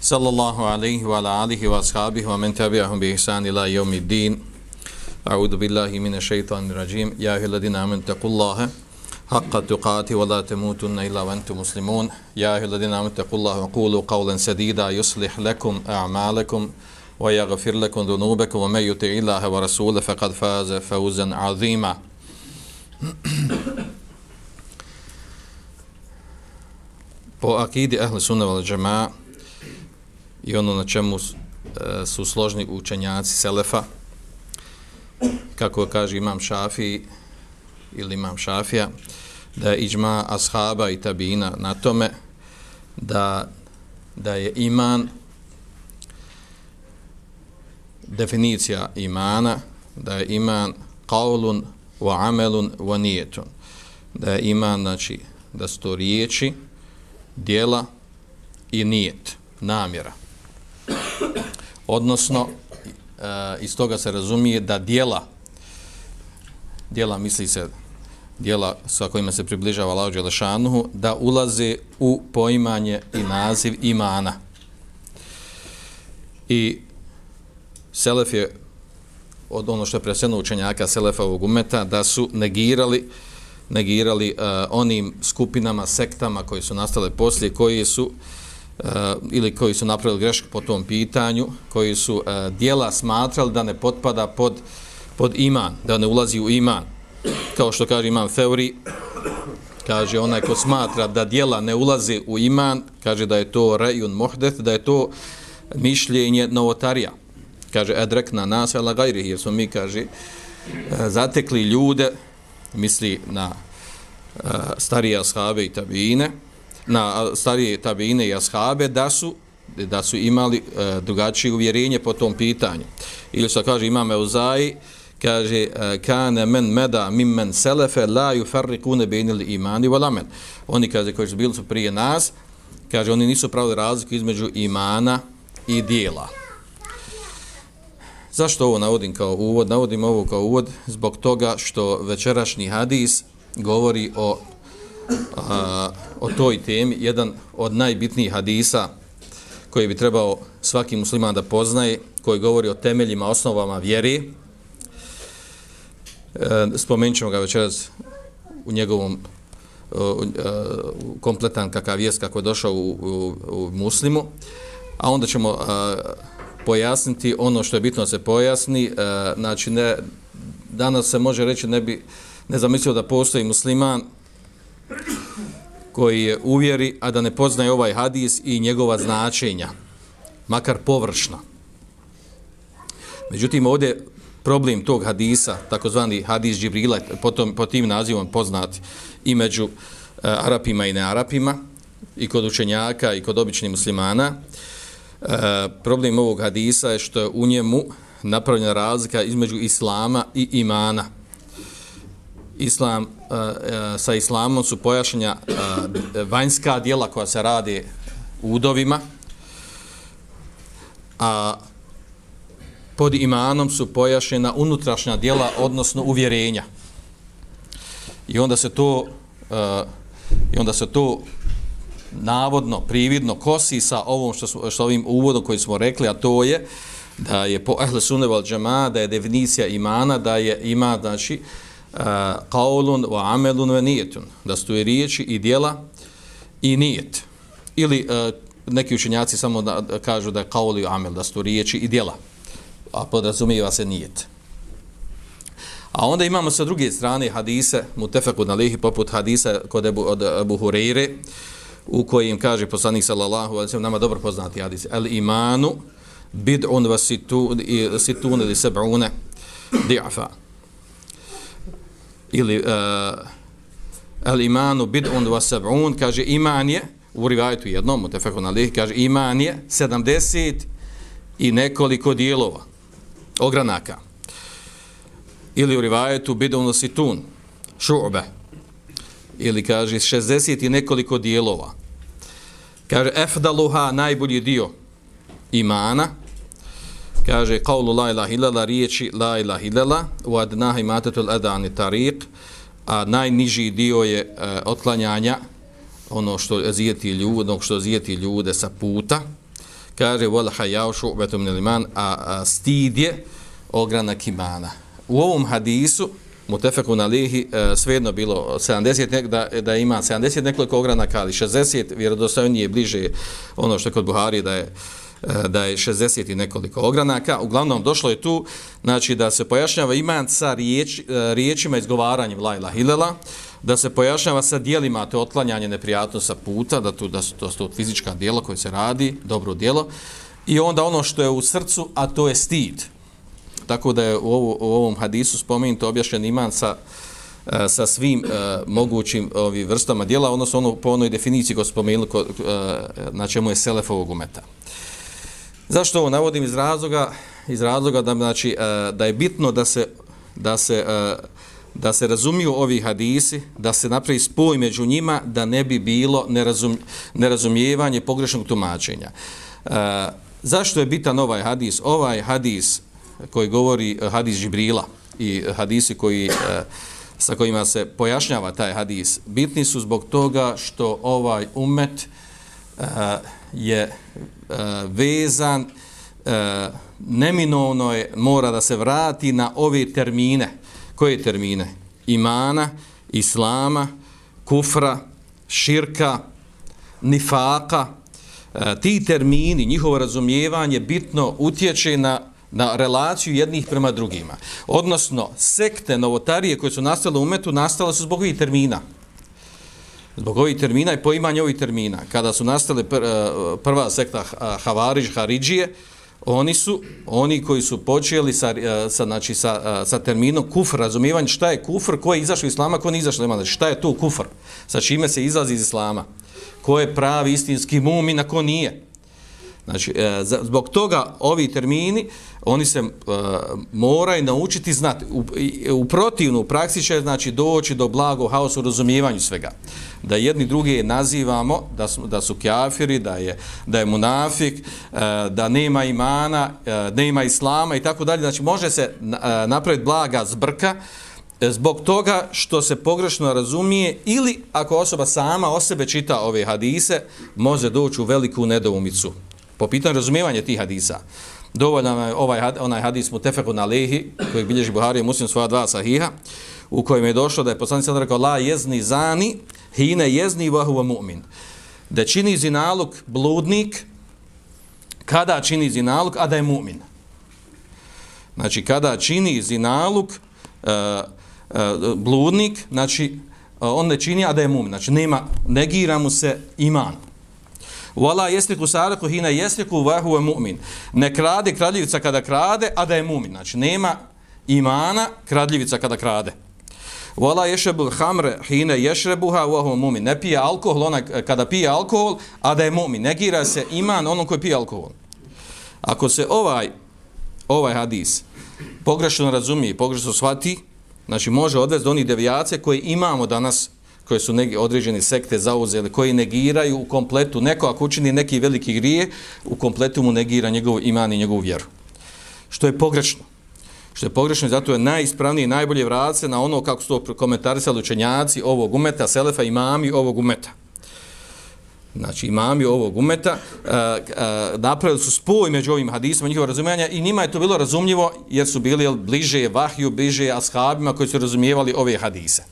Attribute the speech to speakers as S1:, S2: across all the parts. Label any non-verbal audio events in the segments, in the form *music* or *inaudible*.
S1: sallallahu alaihi wa ala alihi wa ashabihi wa men tabi'ahum bi ihsan ila yawmi din a'udhu billahi minash shaitanir rajim. Ya ayyuhalladhina ladina taqullaha haqqa tuqati wa la tamutunna illa wa antum muslimun. Ya ayyuhalladhina ladina taqullaha wa qulu qawlan sadida. Yuslih lakum a'malakum wa yaghfir lakum dhunubakum wa mayyuti ilaha wa rasulahu faqad faza fawzan 'azima. Po akidi ahli sunna wal jama'a i ono na čemu e, su složni učenjaci selefa kako kaže imam Šafi ili imam Šafija da je iđma ashaba i tabina na tome da, da je iman definicija imana da je iman qaulun wa amelun wa nijetun da je iman znači da su to riječi dijela i nijet namjera odnosno eh, iz toga se razumije da dijela dijela misli se dijela sa kojima se približava Allah Đelešanuhu da ulaze u poimanje i naziv imana. I Selef je od ono što je preseno učenjaka Selefa ovog umeta da su negirali negirali uh, onim skupinama, sektama koji su nastale poslije, koji su uh, Eh, ili koji su napravili grešku po tom pitanju, koji su uh, dijela smatrali da ne potpada pod, pod iman, da ne ulazi u iman. Kao što kaže imam Feuri, kaže onaj ko smatra da dijela ne ulazi u iman, kaže da je to rejun mohdeth, da je to mišljenje novotarija. Kaže, edrek na nas, ala gajri, jer smo mi, kaže, eh, zatekli ljude, misli na uh, starije ashabe i tabine, na starije tabine i ashabe, da su da su imali e, drugačije uvjerenje po tom pitanju. Ili što kaže Imam Uzai, kaže uh, kane men meda mim men selefe la ju farrikune bejnili imani valamen. Oni kaže koji su bili su prije nas, kaže oni nisu pravili razliku između imana i dijela. Zašto ovo navodim kao uvod? Navodim ovo kao uvod zbog toga što večerašnji hadis govori o, a, o toj temi, jedan od najbitnijih hadisa koji bi trebao svaki musliman da poznaje, koji govori o temeljima, osnovama vjeri. E, spomenut ćemo ga večeras u njegovom u, e, kompletan kakav jest kako je došao u, u, u muslimu, a onda ćemo a, pojasniti ono što je bitno da se pojasni. E, znači, ne, danas se može reći ne bi ne zamislio da postoji musliman koji je uvjeri, a da ne poznaje ovaj hadis i njegova značenja, makar površno. Međutim, ovdje problem tog hadisa, takozvani hadis Džibrila, potom, po tim nazivom poznat i među uh, Arapima i nearapima, i kod učenjaka i kod običnih muslimana, uh, problem ovog hadisa je što je u njemu napravljena razlika između islama i imana islam, uh, sa islamom su pojašnja uh, eh, vanjska dijela koja se radi u udovima, a pod imanom su pojašnjena unutrašnja dijela, odnosno uvjerenja. I onda se to uh, i onda se to navodno, prividno kosi sa ovom što, smo, što ovim uvodom koji smo rekli, a to je da je po ahle sunne val da je definicija imana, da je ima, znači, uh, Eh, qaulun wa amelun wa nijetun, da su i riječi i djela i nijet. Ili uh, neki učenjaci samo da, da kažu da je qaul i amel da su riječi i djela a podrazumijeva se nijet. A onda imamo sa druge strane hadise mutefeku na lihi poput hadisa kod Ebu, od Abu Hureyre u kojim kaže poslanik sallallahu alaihi sellem nama dobro poznati hadis el imanu bid'un wa situn, ili seb'une di'afa ili uh, al imanu bid'un wa sab'un kaže iman je u rivajetu jednom, u alih kaže, iman je 70 i nekoliko dijelova, ogranaka. Ili u rivajetu bidovno situn, šu'be, ili kaže 60 i nekoliko dijelova. Kaže, efdaluha, najbolji dio imana, kaže, kaulu la ilaha ilala, riječi la ilaha ilala, u adnaha imatetul adani tariq, a najniži dio je e, otklanjanja ono što zijeti ljude, ono što zijeti ljude sa puta. Kaže wal hayau shu'batun min iman a, a stid je ogranak imana. U ovom hadisu mutafakun alihi uh, eh, svejedno bilo 70 nek, da, da ima 70 nekoliko ogranaka ali 60 vjerodostojnije bliže ono što je kod Buhari da je E, da je 60 i nekoliko ogranaka. Uglavnom, došlo je tu znači, da se pojašnjava iman sa riječ, e, riječima izgovaranjem lajla hilela, da se pojašnjava sa dijelima, to je otklanjanje neprijatno sa puta, da, tu, da su to, to fizička dijela koje se radi, dobro dijelo, i onda ono što je u srcu, a to je stid. Tako da je u, ovo, u ovom hadisu spomenuto objašnjen iman sa, e, sa svim uh, mogućim ovi vrstama dijela, odnosno ono, po onoj definiciji koju spomenuli uh, na čemu je selefovog umeta. Zašto ovo navodim iz razloga iz razloga da znači e, da je bitno da se da se e, da se razumiju ovi hadisi, da se napravi spoj među njima, da ne bi bilo nerazum, nerazumijevanje pogrešnog tumačenja. E, zašto je bitan ovaj hadis? Ovaj hadis koji govori e, hadis Žibrila i hadisi koji, sa kojima se pojašnjava taj hadis, bitni su zbog toga što ovaj umet je uh, vezan uh, neminovno je mora da se vrati na ove termine. Koje termine? Imana islama kufra širka nifaka E, ti termini njihovo razumijevanje bitno utječe na na relaciju jednih prema drugima. Odnosno, sekte novotarije koje su nastale u umetu, nastale su zbog ovih termina zbog ovih termina i poimanja ovih termina, kada su nastale pr, e, prva sekta e, Havariž, Haridžije, oni su oni koji su počeli sa, e, sa, znači, sa, sa terminom kufr, razumijevanje šta je kufr, ko je izašao iz islama, ko nije izašao iz znači, šta je to kufr, sa čime se izlazi iz islama, ko je pravi istinski mumin, a ko nije. Znači, e, zbog toga ovi termini, oni se uh, moraju naučiti znati. U, u protivnu, praksi će znači, doći do blago haosu u razumijevanju svega. Da jedni drugi nazivamo da su, da su kjafiri, da je, da je munafik, e, da nema imana, nema islama i tako dalje. Znači, može se napraviti blaga zbrka zbog toga što se pogrešno razumije ili ako osoba sama o sebe čita ove hadise, može doći u veliku nedoumicu po pitanju razumijevanja tih hadisa dovoljno je ovaj onaj hadis mutefeku na lehi, koji bilježi Buhari i muslim svoja dva sahiha, u kojem je došlo da je poslanik sada rekao la jezni zani, hine jezni vahuva mu'min. Da čini zinaluk bludnik, kada čini zinaluk, a da je mu'min. Znači, kada čini zinaluk uh, e, uh, e, bludnik, znači, uh, on ne čini, a da je mu'min. Znači, nema, negira mu se iman. Wala yasliku sariqu hina yasliku wa huwa mu'min. Ne krade kradljivica kada krade, a da je mu'min. Znači nema imana kradljivica kada krade. Wala yashrabu al-khamra hina yashrabuha wa huwa mu'min. Ne pije alkohol ona kada pije alkohol, a da je mu'min. Negira se iman onom koji pije alkohol. Ako se ovaj ovaj hadis pogrešno razumije, pogrešno shvati, znači može odvesti do onih devijacija koje imamo danas koje su neki određeni sekte zauzeli, koji negiraju u kompletu, neko ako učini neki veliki grije, u kompletu mu negira njegov iman i njegovu vjeru. Što je pogrešno. Što je pogrešno i zato je najispravniji i najbolje vrace na ono kako su to komentarisali učenjaci ovog umeta, selefa imami ovog umeta. Znači imami ovog umeta uh, uh, napravili su spoj među ovim hadisima, njihova razumijanja i njima je to bilo razumljivo jer su bili bliže vahju, bliže ashabima koji su razumijevali ove hadise.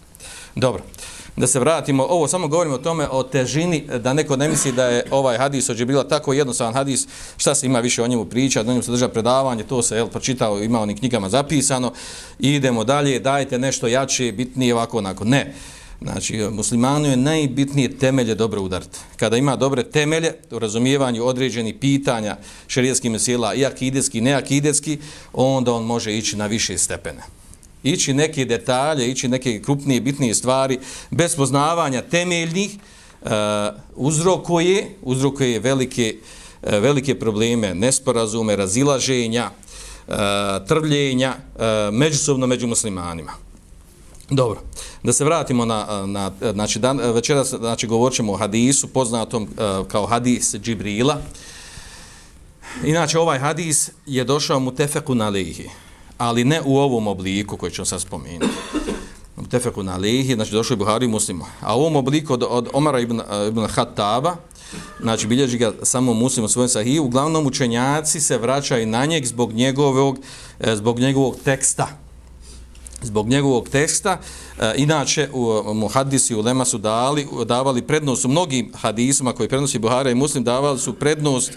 S1: Dobro. Uh, da se vratimo, ovo samo govorimo o tome, o težini, da neko ne misli da je ovaj hadis od Džibrila tako jednostavan hadis, šta se ima više o njemu priča, da njemu se drža predavanje, to se jel, pročitao, ima onim knjigama zapisano, idemo dalje, dajte nešto jače, bitnije, ovako, onako. Ne. Znači, muslimanu je najbitnije temelje dobro udariti. Kada ima dobre temelje u razumijevanju određenih pitanja šarijetskih mesela, i akidetski, ne akidetski, onda on može ići na više stepene ići neke detalje, ići neke krupnije, bitnije stvari, bez poznavanja temeljnih, e, uzrokuje, uzrokuje velike, e, velike probleme, nesporazume, razilaženja, e, trvljenja međusobno među muslimanima. Dobro, da se vratimo na, na znači, dan, večeras znači, govorit ćemo o hadisu poznatom kao hadis Džibrila. Inače, ovaj hadis je došao mu tefeku na lihi ali ne u ovom obliku koji ću sad spomenuti. Tefeku na lehi, znači došlo je Buhari muslimu. A u ovom obliku od, od Omara ibn, ibn Hataba, znači bilježi ga samo muslim u sahiju, uglavnom učenjaci se vraćaju na njeg zbog njegovog, e, zbog njegovog teksta. Zbog njegovog teksta, e, inače u muhadisi u Lema su dali, davali prednost u mnogim hadisima koji prenosi Buhari i muslim, davali su prednost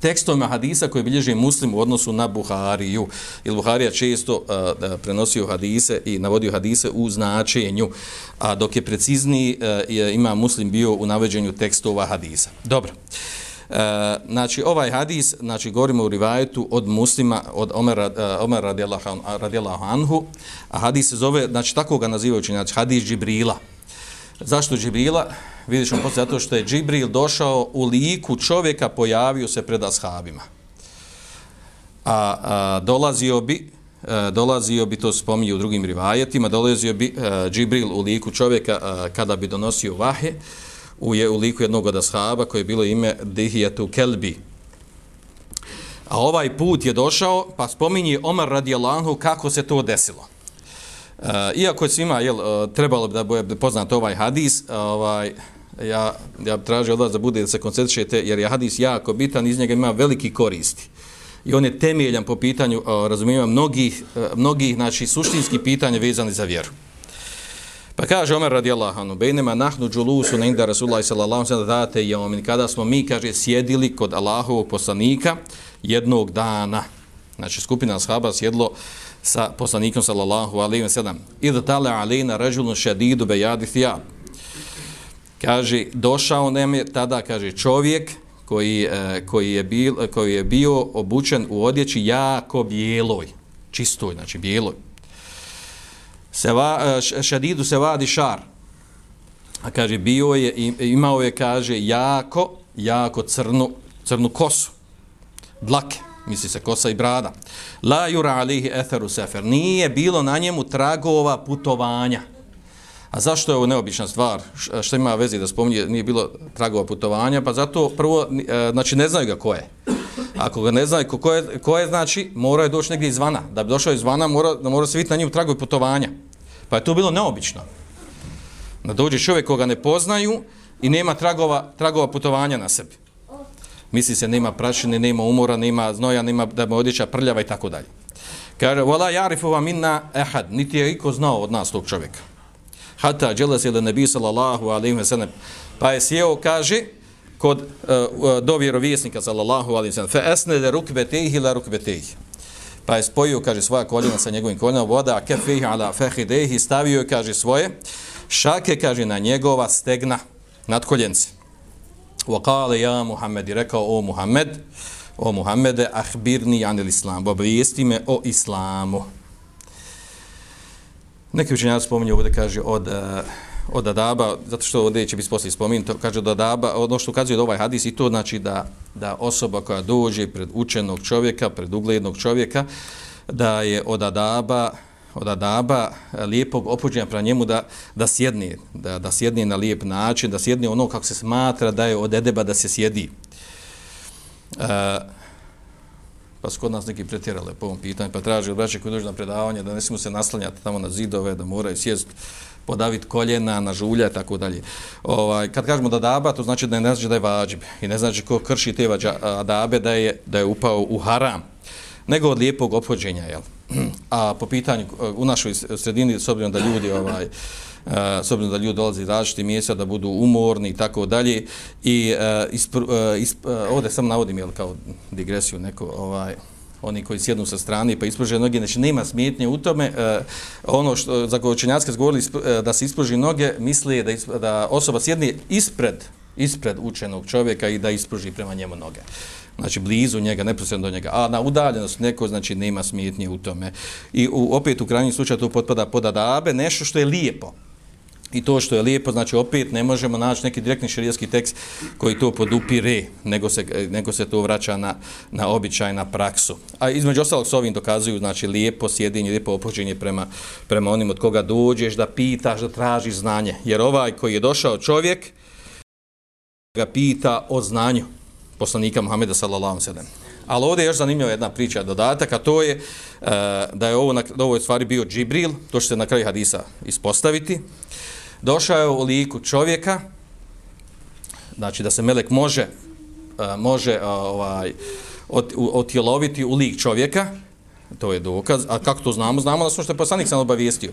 S1: tekstovima hadisa koje bilježi muslim u odnosu na Buhariju. Ili Buharija često uh, prenosio hadise i navodio hadise u značenju, a dok je precizniji uh, je, ima muslim bio u naveđenju tekstova hadisa. Dobro. E, znači ovaj hadis, znači govorimo u rivajetu od muslima, od Omera, uh, Omer e, radijallahu anhu, a hadis se zove, znači tako ga nazivaju znači hadis Džibrila. Zašto Džibrila? Vidjet ćemo poslije zato što je Džibril došao u liku čovjeka, pojavio se pred ashabima. A, a dolazio bi, a, dolazio bi, to spominje u drugim rivajetima, dolazio bi a, Džibril u liku čovjeka a, kada bi donosio vahe, u, je, u liku jednog od ashaba koje je bilo ime Dihijetu Kelbi. A ovaj put je došao, pa spominje Omar radijalanhu kako se to desilo. Eh, iako je svima jel, eh, trebalo bi da bude poznat ovaj hadis, eh, ovaj, ja, ja tražim od vas da bude da se koncentrišete, jer je hadis jako bitan, iz njega ima veliki koristi. I on je temeljan po pitanju razumijem, mnogih, mnogih znači, suštinskih pitanja vezani za vjeru. Pa kaže Omer radijallahu anhu, bejnema nahnu džulusu na inda Rasulullah sallallahu sallam date je omin, kada smo mi, kaže, sjedili kod Allahovog poslanika jednog dana. Znači, skupina ashaba sjedlo uh, sa poslanikom sallallahu alejhi ve sellem id tala alejna rajulun shadidu bayad thiyab. Kaže došao nam je tada kaže čovjek koji, e, koji, je bil, koji je bio obučen u odjeći jako bijeloj čistoj znači bijeloj. Se va, shadidu e, se vadi šar. A kaže bio je imao je kaže jako jako crnu crnu kosu dlake misli se kosa i brada. La yura alihi etheru sefer. Nije bilo na njemu tragova putovanja. A zašto je ovo neobična stvar? Što ima vezi da spominje, nije bilo tragova putovanja? Pa zato prvo, e, znači ne znaju ga ko je. Ako ga ne znaju ko, ko, je, ko je, znači mora je doći negdje izvana. Da bi došao izvana, mora, da mora se vidjeti na njemu tragove putovanja. Pa je to bilo neobično. Da dođe čovjek koga ne poznaju i nema tragova, tragova putovanja na sebi misli se nema prašine, nema umora, nema znoja, nema da mu odjeća prljava i tako dalje. Kaže, wala ya'rifu wa minna ahad, niti je iko znao od nas tog čovjeka. Hatta jelas ila nebi sallallahu alejhi ve sallam. Pa je sjeo, kaže, kod uh, do vjerovjesnika sallallahu alejhi ve sallam, fa asnada rukbatayhi la rukbatayhi. Pa je spojio, kaže, svoja koljena sa njegovim koljenom, voda kefih ala fakhidehi, stavio je, kaže, svoje šake, kaže, na njegova stegna nad koljence. وقال يا محمد Muhammed rekao o Muhammed o Muhammede ahbirni anil islam obavijesti me o islamu. Neki učenjaci spominju ovdje kaže od uh, od adaba zato što ovdje će biti poslije spomenuto kaže od adaba ono što ukazuje da ovaj hadis i to znači da da osoba koja dođe pred učenog čovjeka pred uglednog čovjeka da je od adaba od adaba eh, lijepog opođenja pra njemu da, da sjedne, da, da sjedne na lijep način, da sjedne ono kako se smatra da je od edeba da se sjedi. E, pa su kod nas neki pretjerale po ovom pitanju, pa traži od braća koji dođu na predavanje da ne smiju se naslanjati tamo na zidove, da moraju sjest podaviti koljena, na žulja i tako dalje. Ovaj, kad kažemo da daba, to znači da ne znači da je vađib i ne znači ko krši te vađa, eh, adabe da je, da je upao u haram, nego od lijepog opođenja, jel? A po pitanju e, u našoj sredini s obzirom da ljudi ovaj e, s obzirom da ljudi dolaze iz različitih mjesta da budu umorni i tako dalje i e, ispr, isp, ovdje sam navodim jel, kao digresiju neko ovaj oni koji sjednu sa strane pa ispruže noge, znači nema smjetnje u tome. Uh, ono što za koje učenjacke zgovorili da se ispruži noge, misli da, isp, da osoba sjedni ispred, ispred učenog čovjeka i da ispruži prema njemu noge znači blizu njega, neposredno do njega, a na udaljenost neko, znači nema smjetnje u tome. I u, opet u krajnjem slučaju to potpada pod adabe, nešto što je lijepo. I to što je lijepo, znači opet ne možemo naći neki direktni širijetski tekst koji to podupire, nego se, nego se to vraća na, na običaj, na praksu. A između ostalog s ovim dokazuju, znači lijepo sjedinje, lijepo opođenje prema, prema onim od koga dođeš, da pitaš, da tražiš znanje. Jer ovaj koji je došao čovjek, ga pita o znanju poslanika Muhameda sallallahu alejhi ve Ali ovdje je još zanimljiva jedna priča, dodatak, a to je uh, da je ovo na da ovo je stvari bio Džibril, to će se na kraju hadisa ispostaviti. Došao je u liku čovjeka, znači da se melek može uh, može uh, ovaj ot, otjeloviti u lik čovjeka, to je dokaz, a kako to znamo? Znamo da su što je poslanik sam obavijestio.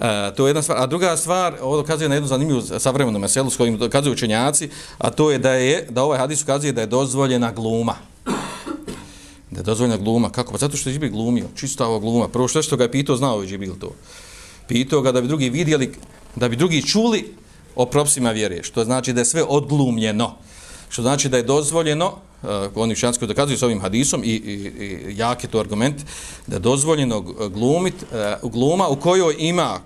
S1: E, to je jedna stvar. A druga stvar, ovo dokazuje na jednu zanimljivu savremenu meselu s kojim dokazuju učenjaci, a to je da je da ovaj hadis ukazuje da je dozvoljena gluma da je dozvoljena gluma. Kako? Pa zato što je Džibril glumio. Čista ova gluma. Prvo što, što ga je pitao, znao je Džibril to. Pitao ga da bi drugi vidjeli, da bi drugi čuli o propisima vjere. Što znači da je sve odglumljeno. Što znači da je dozvoljeno, Eh, oni šanski dokazuju s ovim hadisom i, i, i jak je to argument, da je dozvoljeno glumit, uh, gluma u kojoj ima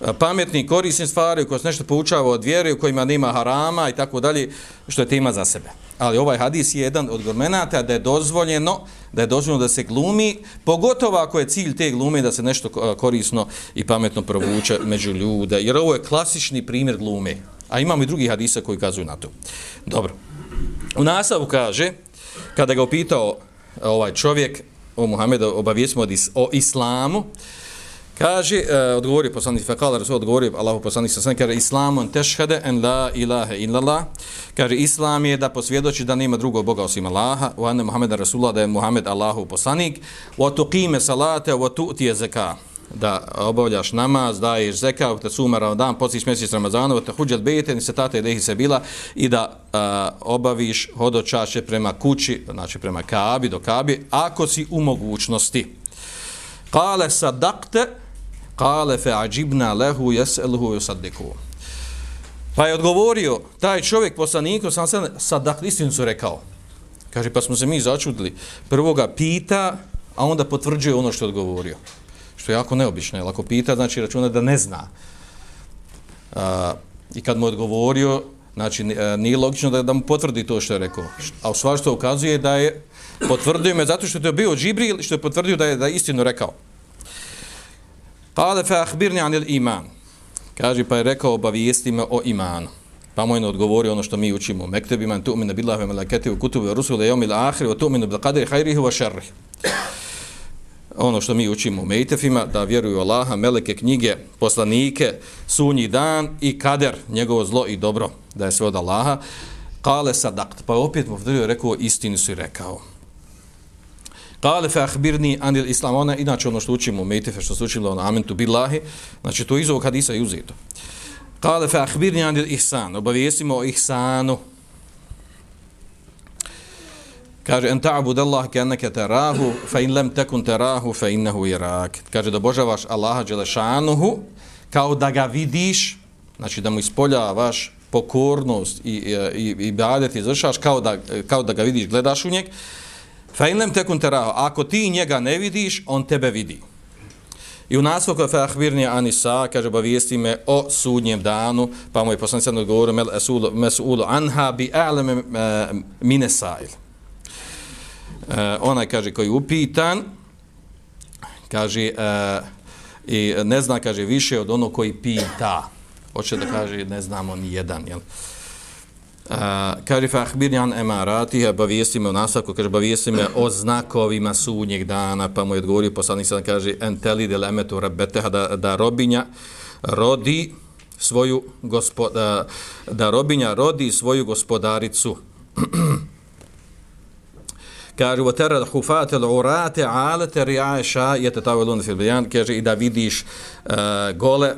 S1: eh, pametni korisni stvari u kojoj se nešto poučava od vjere, u kojima nema harama i tako dalje, što je tema za sebe. Ali ovaj hadis je jedan od gormenata da je dozvoljeno da je dozvoljeno da se glumi, pogotovo ako je cilj te glume da se nešto korisno i pametno provuče među ljude, jer ovo je klasični primjer glume. A imamo i drugi hadisa koji kazuju na to. Dobro. U nasavu kaže, kada ga upitao e, ovaj čovjek, o Muhammedu, obavijesmo o islamu, Kaže, uh, odgovorio poslanik Fekala, Rasul odgovorio Allahu poslanik sa sve, kaže, Islamun tešhede en la ilaha illallah. Kaže, Islam je da posvjedoči da nema drugog Boga osim Allaha, u ane Muhammeda Rasulullah da je Muhammed Allahu poslanik, wa tuqime salate, wa tu'tije zeka da obavljaš namaz, daješ zeka, te suma Ramadan, postiš mjesec Ramazana, te huđat bejte, ni se tate lehi se bila, i da a, obaviš hodočaše prema kući, znači prema Kabi, do Kabi, ako si u mogućnosti. Kale sadakte, Kale fe ađibna lehu jeselhu yusaddiku. Pa je odgovorio, taj čovjek poslaniku, sam se sadak istinu su rekao. Kaže, pa smo se mi začudili. Prvo ga pita, a onda potvrđuje ono što je odgovorio. Što je jako neobično. Jer ako pita, znači računa da ne zna. A, I kad mu je odgovorio, znači e, nije logično da, da mu potvrdi to što je rekao. A u stvari što ukazuje da je potvrdio me zato što je to bio Džibril, što je potvrdio da je, da je istinu rekao. Kale fa ahbirni anil iman. Kaže pa je rekao obavijesti me o imanu. Pa mu je odgovorio ono što mi učimo u mektebima, tu umine billahi wa u wa kutubi wa rusuli yawmil akhir wa tu'minu bil qadri khairihi wa sharrihi. Ono što mi učimo u mejtefima, da vjeruju Allaha, meleke, knjige, poslanike, sunji dan i kader, njegovo zlo i dobro, da je sve od Allaha. Kale sadakt, pa opet mu rekao, istinu si rekao. Kale fe ahbirni anil islam, ona inače ono što učimo u Mejtefe, što se učilo na amentu billahi, znači to iz ovog hadisa je uzeto. Kale fe ahbirni anil ihsan, obavijestimo o ihsanu. Kaže, en ta'bud Allah ke enneke terahu, fa in lem tekun terahu, fa innehu irak. Kaže, da božavaš Allaha Đelešanuhu, kao da ga vidiš, znači da mu ispoljavaš pokornost i, i, i, i badet izvršaš, kao da, kao da ga vidiš, gledaš u njeg, Fa in lem tekun terahu, ako ti njega ne vidiš, on tebe vidi. I u nasvoku koja fe ahbirni anisa, kaže, obavijesti me o sudnjem danu, pa mu je poslanicano odgovorio, mel esulu, mesulu anha bi a'leme eh, uh, Eh, onaj, kaže, koji upitan, kaže, uh, i ne zna, kaže, više od ono koji pita. Hoće da kaže, ne znamo ni jedan, jel? Uh, kaže fa akhbirni an emarati obavijesti me u nastavku kaže obavijesti me o znakovima sudnjeg dana pa mu je odgovorio poslanik sada kaže enteli del emetu rabbete da, da robinja rodi svoju gospoda, da robinja rodi svoju gospodaricu *clears throat* kaže wa tara khufat al urate alat ri'asha yatatawalun fi bayan kaže i da vidiš uh, gole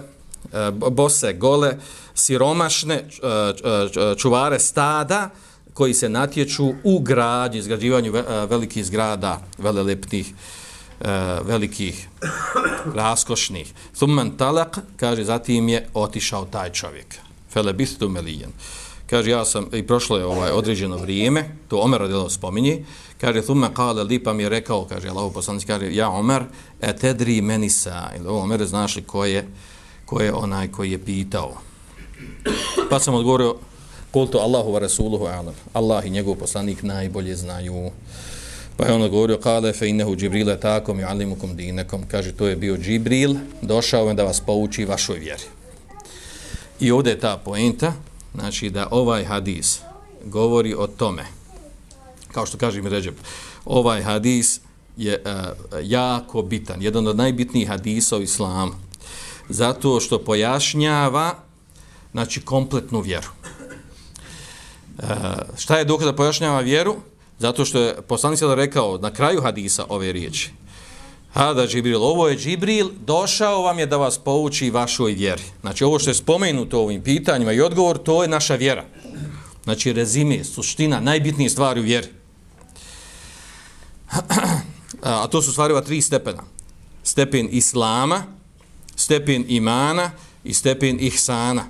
S1: uh, bose gole siromašne uh, čuvare stada koji se natječu u građi, izgrađivanju e, velikih zgrada, velelepnih, velikih, raskošnih. Thumman talak, kaže, zatim je otišao taj čovjek. Fele bistu melijen. Kaže, ja sam, i prošlo je ovaj određeno vrijeme, to Omer radilo spominje, kaže, thumme kale li, pa mi je rekao, kaže, Allaho poslanic, kaže, ja Omer, etedri meni sa, ili Omer, znaš li ko je, ko je onaj koji je pitao. Pa sam odgovorio, kultu Allahu wa Rasuluhu alam. Allah i njegov poslanik najbolje znaju. Pa je on odgovorio, kale fe innehu Džibrile takom i alimukum dinekom. Kaže, to je bio Džibril, došao je da vas pouči vašoj vjeri. I ovdje je ta poenta, znači da ovaj hadis govori o tome, kao što kaže mi ređeb, ovaj hadis je uh, jako bitan, jedan od najbitnijih hadisa u islamu, zato što pojašnjava znači kompletnu vjeru. Uh, šta je dokaz da pojašnjava vjeru? Zato što je poslanik sada rekao na kraju hadisa ove riječi. Hada Džibril, ovo je Džibril, došao vam je da vas pouči vašoj vjeri. Znači ovo što je spomenuto ovim pitanjima i odgovor, to je naša vjera. Znači rezime, suština, najbitnije stvari u vjeri. A to su stvari tri stepena. Stepen Islama, stepen imana i stepen ihsana.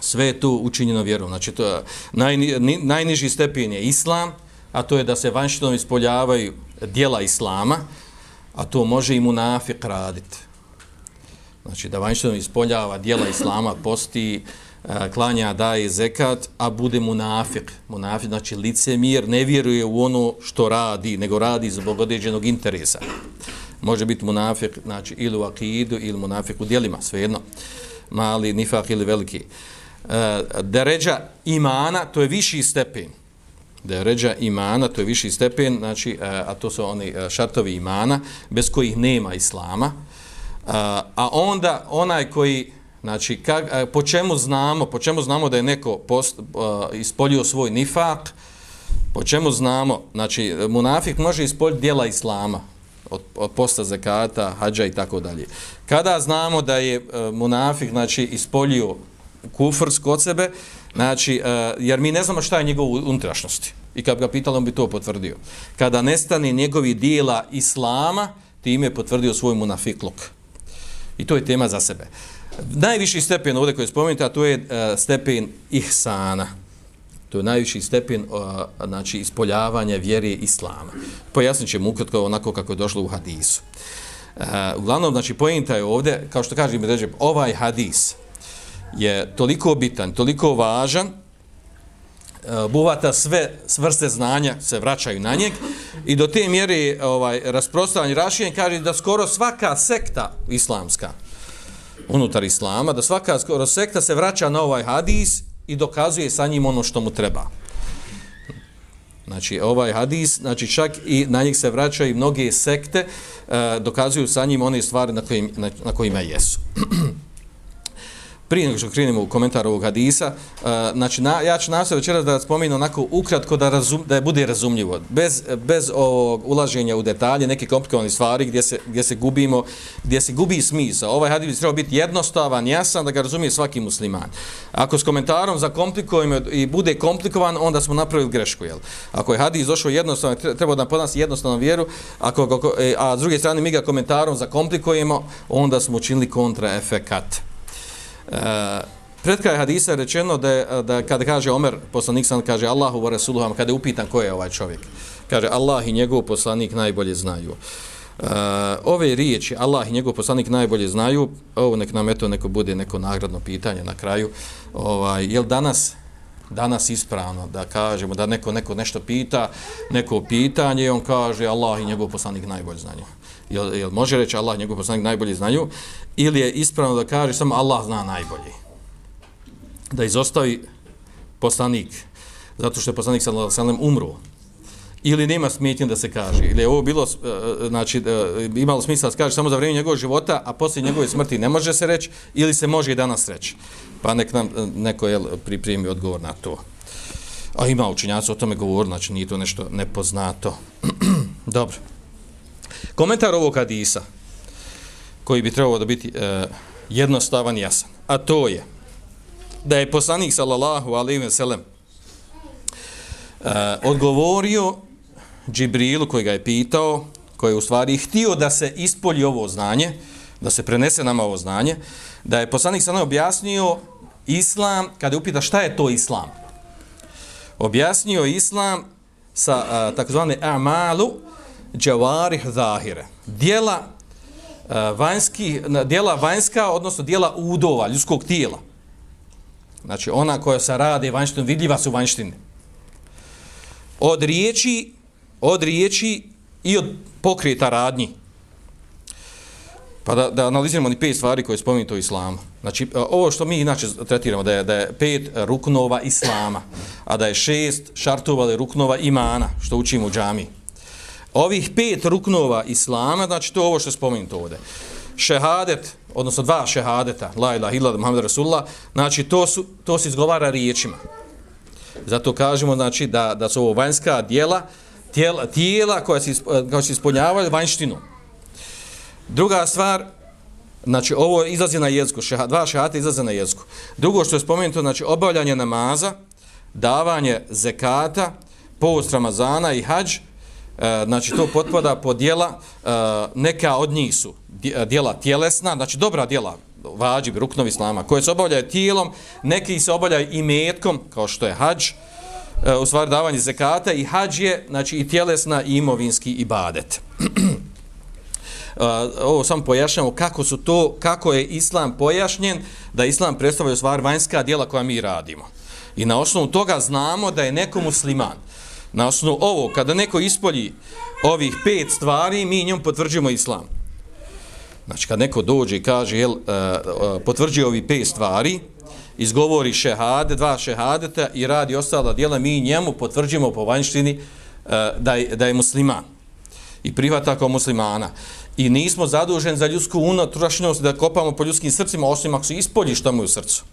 S1: Sve je to učinjeno vjerom. Znači to je najni, najniži stepen je Islam, a to je da se vanštinom ispoljavaju dijela Islama, a to može i munafik raditi. Znači da vanštinom ispoljava dijela Islama, posti, E, klanja, daje zekat, a bude munafik. Munafik znači licemir, ne vjeruje u ono što radi, nego radi zbog određenog interesa. Može biti munafik, znači ili u akidu, ili munafik u dijelima, svejedno. Mali, nifak ili veliki. E, deređa imana, to je viši stepen Deređa imana, to je viši stepen, znači, e, a to su oni šartovi imana, bez kojih nema islama. A onda onaj koji, znači, kak, e, po čemu znamo, po čemu znamo da je neko post, e, ispolio svoj nifak, po čemu znamo, znači, munafik može ispoljiti dijela islama, od, od posta zakata, hađa i tako dalje. Kada znamo da je e, munafik, znači, ispolio kufrsk od sebe, Znači, uh, jer mi ne znamo šta je njegov unutrašnosti. I kad ga pitali, on bi to potvrdio. Kada nestane njegovi dijela islama, time je potvrdio svoj munafikluk. I to je tema za sebe. Najviši stepen ovdje koji je spomenuti, a to je uh, stepen ihsana. To je najviši stepen uh, znači, ispoljavanja vjere islama. Pojasnit ćemo ukratko onako kako je došlo u hadisu. Uh, uglavnom, znači, pojenta je ovdje, kao što kaže kažem, ovaj hadis, je toliko bitan, toliko važan, buvata sve vrste znanja se vraćaju na njeg i do te mjere ovaj, rasprostavljanje rašijenje kaže da skoro svaka sekta islamska unutar islama, da svaka skoro sekta se vraća na ovaj hadis i dokazuje sa njim ono što mu treba. Znači, ovaj hadis, znači čak i na njih se vraćaju mnoge sekte, eh, dokazuju sa njim one stvari na, kojim, na, na kojima jesu. *clears throat* prije nego što krenemo u komentar ovog hadisa, uh, znači na, ja ću nastaviti večeras da spomenu onako ukratko da, razum, da je bude razumljivo, bez, bez ovog ulaženja u detalje, neke komplikovane stvari gdje se, gdje se gubimo, gdje se gubi smisa. Ovaj hadis treba biti jednostavan, jasan, da ga razumije svaki musliman. Ako s komentarom zakomplikujemo i bude komplikovan, onda smo napravili grešku. Jel? Ako je hadis došao jednostavan, treba da podnasi jednostavnu vjeru, ako, ako, e, a s druge strane mi ga komentarom zakomplikujemo, onda smo učinili kontraefekat. Pred kraj hadisa je rečeno da, je, da kada kaže Omer, poslanik sam kaže Allahu wa Rasuluham, kada je upitan ko je ovaj čovjek, kaže Allah i njegov poslanik najbolje znaju. Uh, ove riječi Allah i njegov poslanik najbolje znaju, ovo nek nam eto neko bude neko nagradno pitanje na kraju, ovaj, jel danas danas ispravno da kažemo da neko neko nešto pita, neko pitanje i on kaže Allah i njegov poslanik najbolje znaju. Jel, jel može reći Allah njegov poslanik najbolje znaju ili je ispravno da kaže samo Allah zna najbolje. Da izostavi poslanik zato što je poslanik sallallahu alejhi umro. Ili nema smetnje da se kaže. Ili je ovo bilo, eh, eh, znači, eh, imalo smisla da se kaže samo za vrijeme njegovog života, a poslije njegove smrti ne može se reći, ili se može i danas reći. Pa nek nam neko je pripremi odgovor na to. A ima učinjaca o tome govor, znači nije to nešto nepoznato. *clears throat* Dobro. Komentar ovog hadisa, koji bi trebao da biti e, jednostavan i jasan, a to je da je poslanik sallallahu alaihi ve sellem e, odgovorio Džibrilu koji ga je pitao, koji je u stvari htio da se ispolji ovo znanje, da se prenese nama ovo znanje, da je poslanik sallallahu objasnio islam, kada je upita šta je to islam, objasnio islam sa takozvane amalu, džavarih zahire. Dijela eh, vanjski, dijela vanjska, odnosno dijela udova, ljudskog tijela. Znači, ona koja se rade vanjštinom, vidljiva su vanjštine. Od riječi, od riječi i od pokrijeta radnji. Pa da, da analiziramo ni pet stvari koje spominjete u islamu. Znači, eh, ovo što mi inače tretiramo, da je, da je pet ruknova islama, a da je šest šartova ili ruknova imana, što učimo u džami. Ovih pet ruknova islama, znači to ovo što spomenuto ovdje. Šehadet, odnosno dva šehadeta, la ilaha illa Muhammed Rasulullah, znači to, su, to se izgovara riječima. Zato kažemo znači, da, da su ovo vanjska dijela, tijela, tijela koja se, koja se ispunjavaju vanjštinu. Druga stvar, znači ovo izlazi na jeziku, šeha, dva šehata izlaze na jeziku. Drugo što je spomenuto, znači obavljanje namaza, davanje zekata, post Ramazana i hađ, E, znači to potpada po dijela, e, neka od njih su e, dijela tjelesna, znači dobra dijela, vađi, ruknovi islama, koje se obavljaju tijelom, neki se obavljaju i metkom, kao što je hađ, u stvari davanje zekata i hađ je, znači i tjelesna i imovinski ibadet. *clears throat* ovo sam pojašnjamo kako su to, kako je islam pojašnjen, da islam predstavlja stvar vanjska djela koja mi radimo. I na osnovu toga znamo da je neko musliman. Na osnovu ovo, kada neko ispolji ovih pet stvari, mi njom potvrđujemo islam. Znači, kad neko dođe i kaže, jel, uh, uh, potvrđuje ovi pet stvari, izgovori šehade, dva šehadeta i radi ostala djela, mi njemu potvrđujemo po vanjštini uh, da, je, da je musliman i prihvata kao muslimana i nismo zaduženi za ljudsku unutrašnjost da kopamo po ljudskim srcima, osim ako se ispolji što mu u srcu.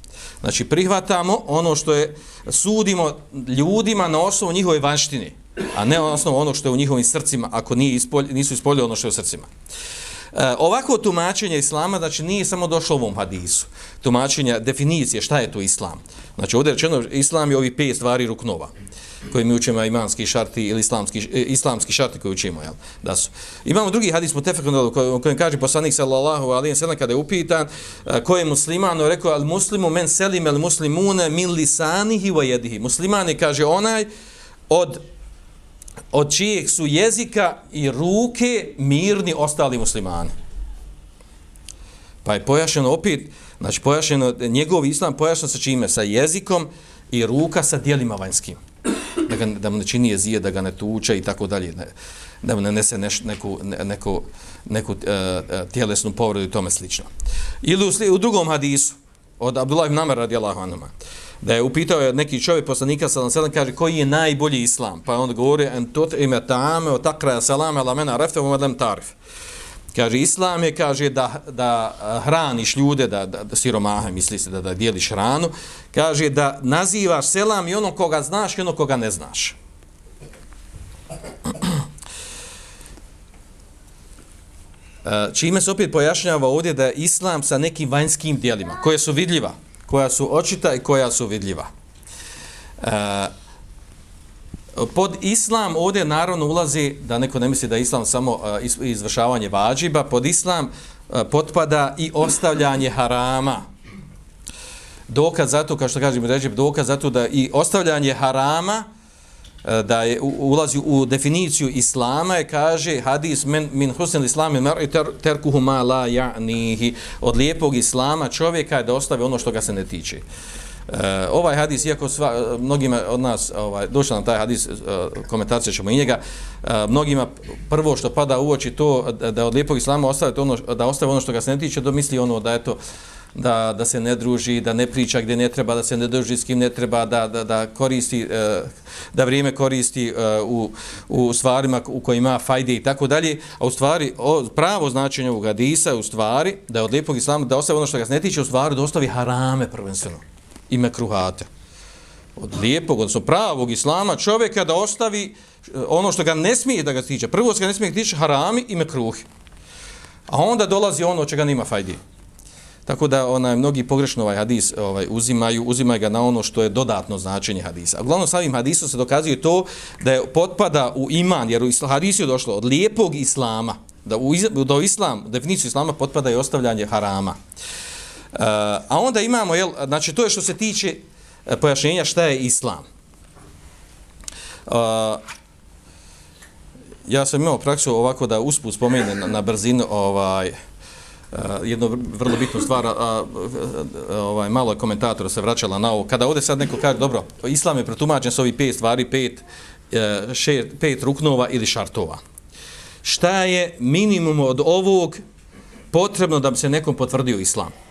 S1: Znači, prihvatamo ono što je, sudimo ljudima na osnovu njihove vanštine, a ne na osnovu ono što je u njihovim srcima, ako nije ispolj, nisu ispoljili ono što je u srcima. E, ovako tumačenje islama, znači nije samo došlo u ovom hadisu. Tumačenja definicije, šta je to islam? Znači, ovdje je rečeno, islam je ovi pet stvari ruknova koji mi učimo imanski šarti ili islamski, e, islamski šarti koji učimo. Jel? Da su. Imamo drugi hadis mu tefekon u kojem kaže poslanik sallallahu alaihi sallam kada je upitan e, ko je musliman, rekao al muslimu men selim el muslimune min lisanihi wa jedihi. Muslimani kaže onaj od od čijeg su jezika i ruke mirni ostali muslimani. Pa je pojašeno opet, znači pojašeno, njegov islam pojašeno sa čime? Sa jezikom i ruka sa dijelima vanjskim da, ga, da mu ne čini jezije, da ga ne tuče i tako dalje, ne, da mu ne nese neš, neku, ne, neku, neku uh, tjelesnu povredu i tome slično. Ili u, u drugom hadisu, od Abdullah ibn Amr radijallahu anuma, da je upitao je neki čovjek poslanika sallam sallam, kaže koji je najbolji islam, pa on govori en tot ima tame, o takra salam, ala mena arafta wa medlem tarif. Kaže, islam je, kaže, da, da hraniš ljude, da, da, da siromahe, misli se, da, da dijeliš hranu. Kaže, da nazivaš selam i ono koga znaš i ono koga ne znaš. *clears throat* Čime se opet pojašnjava ovdje da je islam sa nekim vanjskim dijelima, koje su vidljiva, koja su očita i koja su vidljiva. Uh, pod islam ovdje naravno ulazi, da neko ne misli da je islam samo izvršavanje vađiba, pod islam potpada i ostavljanje harama. Dokaz zato, kao što kažem, ređib, dokaz zato da i ostavljanje harama, da je ulazi u definiciju islama je kaže hadis men min husn islam mar'i ter, terkuhu ma la ya'nihi od lijepog islama čovjeka je da ostavi ono što ga se ne tiče Uh, Eh, ovaj hadis, iako sva, eh, mnogima od nas ovaj, došla na taj hadis, eh, uh, komentacije ćemo i njega, uh, mnogima prvo što pada u oči to da, da od lijepog islama ostave ono, da ostave ono što ga se ne tiče, domisli ono da eto, da, da se ne druži, da ne priča gdje ne treba, da se ne druži s kim ne treba, da, da, da koristi, da vrijeme koristi u, u stvarima u kojima fajde i tako dalje, a u stvari o, pravo značenje ovog hadisa je u stvari da od lijepog islama da ostave ono što ga se ne tiče, u stvari da ostavi harame prvenstveno i mekruhate. Od lijepog, odnosno pravog islama čovjeka da ostavi e, ono što ga ne smije da ga tiče. Prvo što ga ne smije tiče harami i mekruhi. A onda dolazi ono čega nima fajdi. Tako da onaj mnogi pogrešno ovaj hadis ovaj uzimaju, uzimaju ga na ono što je dodatno značenje hadisa. A uglavnom samim hadisom se dokazuje to da je potpada u iman, jer u hadisu je došlo od lijepog islama, da u do islam, definiciju islama potpada i ostavljanje harama. Uh, a onda imamo, jel, znači to je što se tiče e, pojašnjenja šta je islam. Uh, ja sam imao praksu ovako da usput spomenem na, na brzinu ovaj, uh, jednu vrlo bitnu stvar, a, a, a, ovaj, malo je komentatora se vraćala na ovo. Kada ovdje sad neko kaže, dobro, islam je protumačen s ovih pet stvari, pet, uh, šer, pet ruknova ili šartova. Šta je minimum od ovog potrebno da bi se nekom potvrdio islam?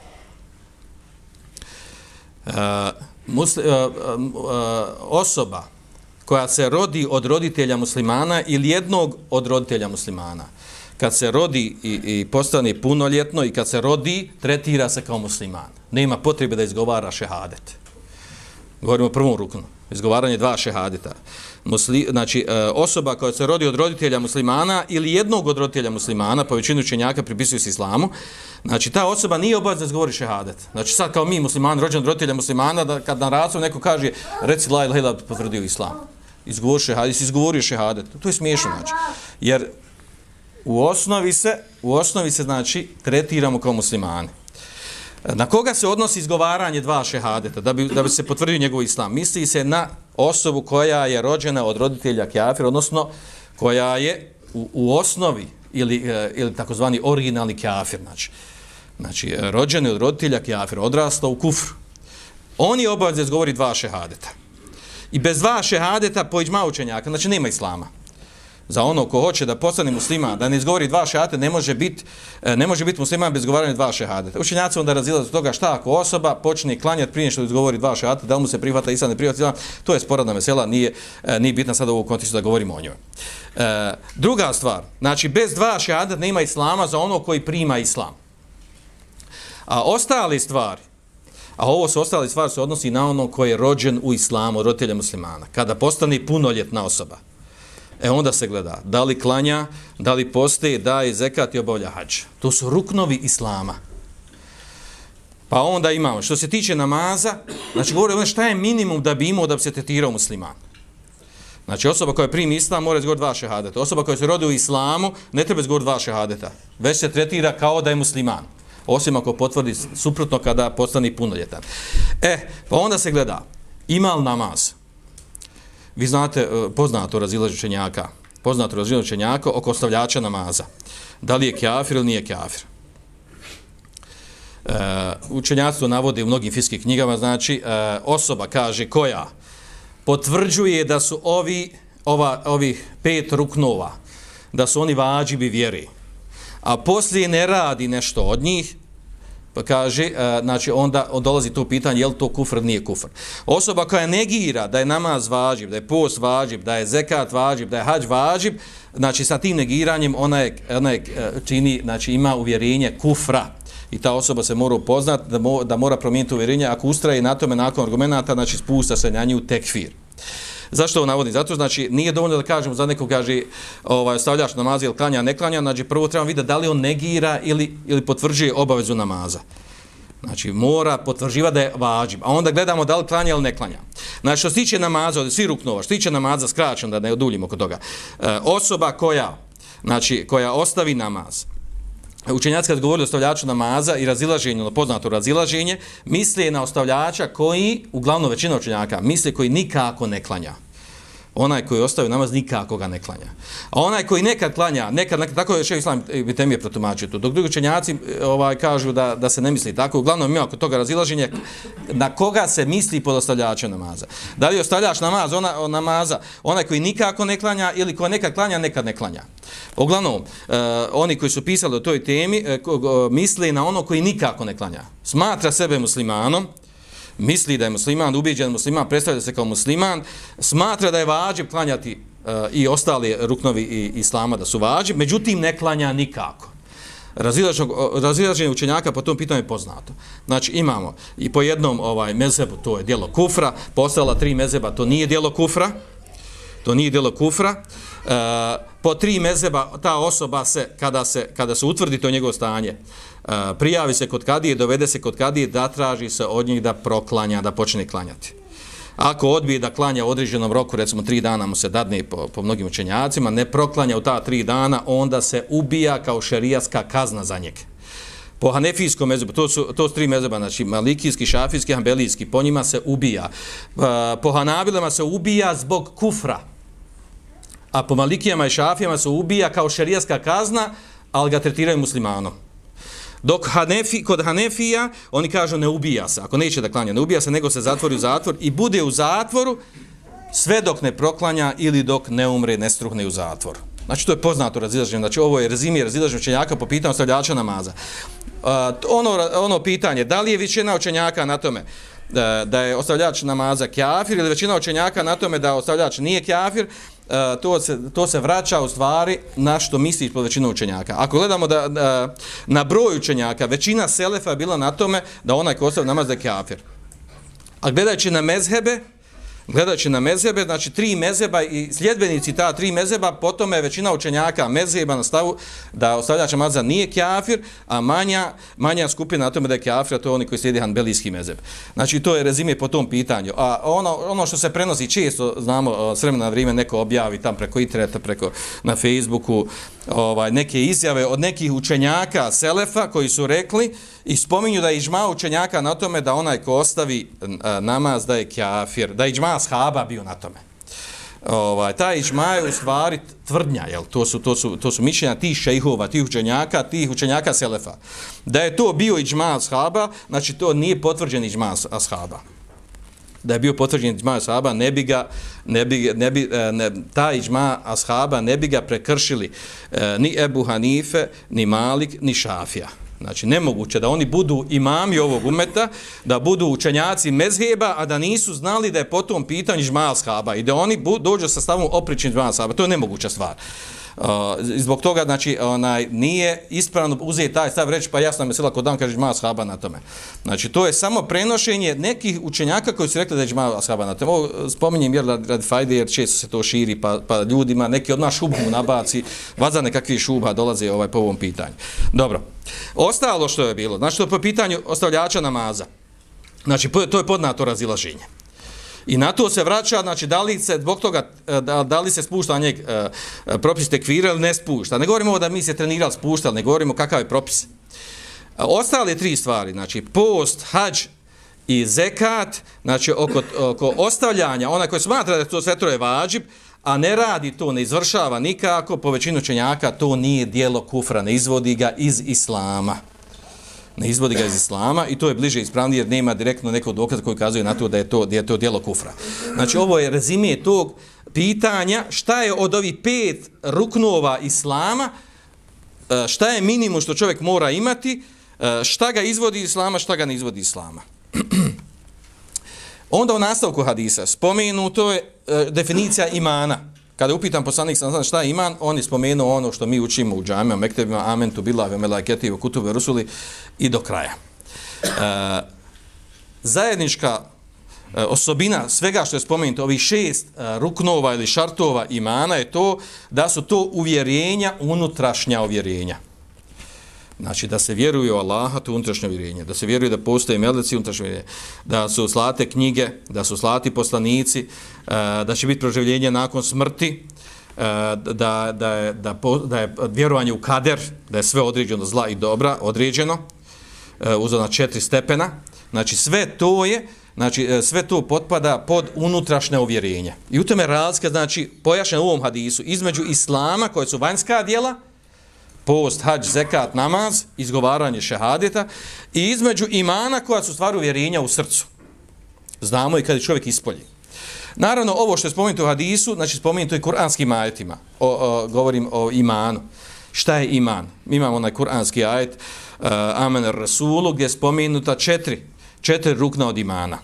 S1: Uh, musli, uh, uh, osoba koja se rodi od roditelja muslimana ili jednog od roditelja muslimana, kad se rodi i, i postane punoljetno i kad se rodi, tretira se kao musliman. Nema potrebe da izgovara šehadet. Govorimo o prvom ruknu. Izgovaranje dva šehadeta. Musli, znači, e, osoba koja se rodi od roditelja muslimana ili jednog od roditelja muslimana, po većinu učenjaka pripisuju se islamu, znači, ta osoba nije obavezna da izgovori šehadet. Znači, sad kao mi muslimani, rođen od roditelja muslimana, da kad na racu neko kaže, reci la ilaha ila potvrdio islam. Izgovori šehadet, izgovorio šehadet. To je smiješno, znači. Jer u osnovi se, u osnovi se znači tretiramo kao muslimani. Na koga se odnosi izgovaranje dva šehadeta da bi, da bi se potvrdio njegov islam? Misli se na osobu koja je rođena od roditelja kjafir, odnosno koja je u, u osnovi ili, e, ili takozvani originalni kjafir. Znači, znači e, od roditelja kjafir, odrastao u kufru. On je obavezno izgovori dva šehadeta. I bez dva šehadeta pojiđma učenjaka, znači nema islama za ono ko hoće da postane musliman, da ne izgovori dva šehadeta, ne može biti e, ne može biti musliman bez govaranja dva šehadeta. Učenjaci onda razilaze toga šta ako osoba počne klanjati prije što izgovori dva šehadeta, da li mu se prihvata islam ne prihvata islam, to je sporadna mesela, nije, e, nije bitna sada u ovom kontekstu da govorimo o njoj. E, druga stvar, znači bez dva šehadeta nema islama za ono koji prima islam. A ostali stvari, a ovo su ostali stvari se odnosi na ono koje je rođen u islamu, roditelja muslimana, kada postane punoljetna osoba. E onda se gleda da li klanja, da li poste, da je zekat i obavlja hađ. To su ruknovi islama. Pa onda imamo, što se tiče namaza, znači govore šta je minimum da bi imao da bi se tetirao musliman. Znači osoba koja primi islam mora izgovoriti dva šehadeta. Osoba koja se rodi u islamu ne treba izgovoriti dva šehadeta. Već se tretira kao da je musliman. Osim ako potvrdi suprotno kada postani punoljetan. E, pa onda se gleda, ima li namaz? Vi znate e, poznato razilaženjaka, poznato razilaženjaka oko ostavljača namaza. Da li je kafir ili nije kafir? Uh, učenjaci to navode u mnogim fiskih knjigama, znači uh, osoba kaže koja potvrđuje da su ovi ova, ovi pet ruknova, da su oni vađibi vjeri, a poslije ne radi nešto od njih, pa kaže, e, znači onda on dolazi to pitanje, je li to kufr nije kufr. Osoba koja negira da je namaz vađib, da je post vađib, da je zekat vađib, da je hađ vađib, znači sa tim negiranjem ona je, ona je e, čini, znači ima uvjerenje kufra. I ta osoba se mora upoznat da, mo, da mora promijeniti uvjerenje. Ako ustraje na tome nakon argumenta, znači spusta se na nju tekfir. Zašto ovo navodim? Zato znači nije dovoljno da kažemo za nekog kaže ovaj stavljaš namaz ili klanja ne klanja, znači prvo trebamo vidjeti da li on negira ili ili potvrđuje obavezu namaza. Znači mora potvrživa da je vađib. A onda gledamo da li klanja ili ne klanja. Znači što se tiče namaza, od svi ruknova, što se tiče namaza, skraćam da ne oduljimo kod toga. E, osoba koja, znači, koja ostavi namaz, učenjaci kad govorili o ostavljaču namaza i razilaženju, na poznato razilaženje, misli na ostavljača koji, uglavnom većina učenjaka, misli koji nikako ne klanja onaj koji ostaje namaz nikako ga ne klanja. A onaj koji nekad klanja, nekad, nekad tako je šeho islam e, bi temije protumačio to. Dok drugi učenjaci e, ovaj, kažu da, da se ne misli tako, uglavnom ima oko toga razilaženje na koga se misli pod ostavljačem namaza. Da li ostavljač namaz, ona, namaza, onaj koji nikako ne klanja ili koji nekad klanja, nekad ne klanja. Uglavnom, eh, oni koji su pisali o toj temi eh, misli na ono koji nikako ne klanja. Smatra sebe muslimanom, misli da je musliman, ubijeđen musliman, predstavlja se kao musliman, smatra da je vađib klanjati uh, i ostali ruknovi i islama da su vađib, međutim ne klanja nikako. Razilaženje učenjaka po tom pitanju je poznato. Znači imamo i po jednom ovaj mezebu to je dijelo kufra, postala tri mezeba to nije dijelo kufra, to nije dijelo kufra. Uh, po tri mezeba ta osoba se kada se kada se utvrdi to njegovo stanje, e, prijavi se kod kadije, dovede se kod kadije da traži se od njih da proklanja, da počne klanjati. Ako odbije da klanja u određenom roku, recimo tri dana mu se dadne po, po mnogim učenjacima, ne proklanja u ta tri dana, onda se ubija kao šerijaska kazna za njega Po hanefijskom mezebu, to su, to su tri mezeba, znači malikijski, šafijski, hambelijski, po njima se ubija. E, po hanabilama se ubija zbog kufra, a po malikijama i šafijama se ubija kao šerijaska kazna, ali ga tretiraju muslimanom. Dok Hanefi, kod Hanefija, oni kažu ne ubija se. Ako neće da klanja, ne ubija se, nego se zatvori u zatvor i bude u zatvoru sve dok ne proklanja ili dok ne umre, ne struhne u zatvor. Znači, to je poznato razilaženje. Znači, ovo je rezimije razilaženje učenjaka po pitanju stavljača namaza. Uh, ono, ono pitanje, da li je većina učenjaka na tome da, da je ostavljač namaza kjafir ili većina učenjaka na tome da ostavljač nije kjafir, uh, E, to, se, to se vraća u stvari na što misliš po većinu učenjaka. Ako gledamo da, da, na broj učenjaka, većina selefa je bila na tome da onaj ko ostavlja namaz da je kafir. A gledajući na mezhebe, gledajući na mezebe, znači tri mezeba i sljedbenici ta tri mezeba, potom je većina učenjaka mezeba na stavu da ostavljač namaza nije kjafir, a manja, manja skupina na tome da je kjafir, a to je oni koji slijedi hanbelijski mezeb. Znači to je rezime po tom pitanju. A ono, ono što se prenosi često, znamo, s vremena na vrijeme neko objavi tam preko interneta, preko na Facebooku, ovaj neke izjave od nekih učenjaka Selefa koji su rekli i spominju da je ižma učenjaka na tome da onaj ko ostavi namaz da je kafir, da je ižma shaba bio na tome. Ovaj, taj ižma je u stvari tvrdnja, jel? To, su, to, su, to su mišljenja tih šejhova, tih učenjaka, tih učenjaka Selefa. Da je to bio ižma shaba, znači to nije potvrđen ižma ashaba da je bio potvrđen iđma ashaba, ne bi ga, ne bi, ne bi, e, ne, ta iđma ashaba ne bi ga prekršili e, ni Ebu Hanife, ni Malik, ni Šafija. Znači, nemoguće da oni budu imami ovog umeta, da budu učenjaci mezheba, a da nisu znali da je po tom pitanju iđma ashaba i da oni dođu sa stavom opričnim iđma shaba. To je nemoguća stvar. Uh, Eh, zbog toga znači onaj nije ispravno uzeti taj stav reći pa jasno me se lako dan kaže džma ashaba na tome. Znači to je samo prenošenje nekih učenjaka koji su rekli da je džma ashaba na tome. Ovo spominjem jer radi fajde jer često se to širi pa, pa ljudima neki od nas šubu nabaci, vaza nekakvi šuba dolaze ovaj po ovom pitanju. Dobro. Ostalo što je bilo, znači to je po pitanju ostavljača namaza. Znači to je podnato razilaženje. I na to se vraća, znači, da li se zbog toga, e, da, da li se spušta na njeg e, e propis tekvira ili ne spušta. Ne govorimo ovo da mi se trenirali spuštali, ne govorimo kakav je propis. Ostale tri stvari, znači, post, hađ i zekat, znači, oko, oko ostavljanja, ona koja smatra da to sve troje vađib, a ne radi to, ne izvršava nikako, po većinu čenjaka, to nije dijelo kufra, ne izvodi ga iz islama ne izvodi ga iz islama i to je bliže ispravnije jer nema direktno nekog dokaza koji kazuje na to da je to, da je to djelo kufra. Znači ovo je rezime tog pitanja šta je od ovih pet ruknova islama, e, šta je minimum što čovjek mora imati, e, šta ga izvodi islama, šta ga ne izvodi islama. *clears throat* Onda u nastavku hadisa spomenuto je e, definicija imana. Kada upitam poslanik sam znam šta je iman, oni spomenuo ono što mi učimo u džamijama, mektebima, amentu, bilave, melaketi, kutube, rusuli i do kraja. E, zajednička e, osobina svega što je spomenuto, ovih šest e, ruknova ili šartova imana je to da su to uvjerenja, unutrašnja uvjerenja. Znači da se vjeruje u Allaha, to je unutrašnje vjerenje. Da se vjeruje da postoje meleci, unutrašnje vjerenje. Da su slate knjige, da su slati poslanici, e, da će biti proživljenje nakon smrti, e, da, da, je, da, da je vjerovanje u kader, da je sve određeno zla i dobra, određeno, eh, četiri stepena. Znači sve to je, znači e, sve to potpada pod unutrašnje uvjerenje. I u tome razlika, znači, pojašnjena u ovom hadisu, između islama, koje su vanjska dijela, post, hađ, zekat, namaz, izgovaranje šehadeta i između imana koja su stvar uvjerenja u srcu. Znamo i kada je čovjek ispolji. Naravno, ovo što je spomenuto u hadisu, znači spomenuto i kuranskim ajetima, o, o, govorim o imanu. Šta je iman? Mi imamo onaj kuranski ajet, uh, Amen Rasulu, gdje je spomenuta četiri, četiri rukna od imana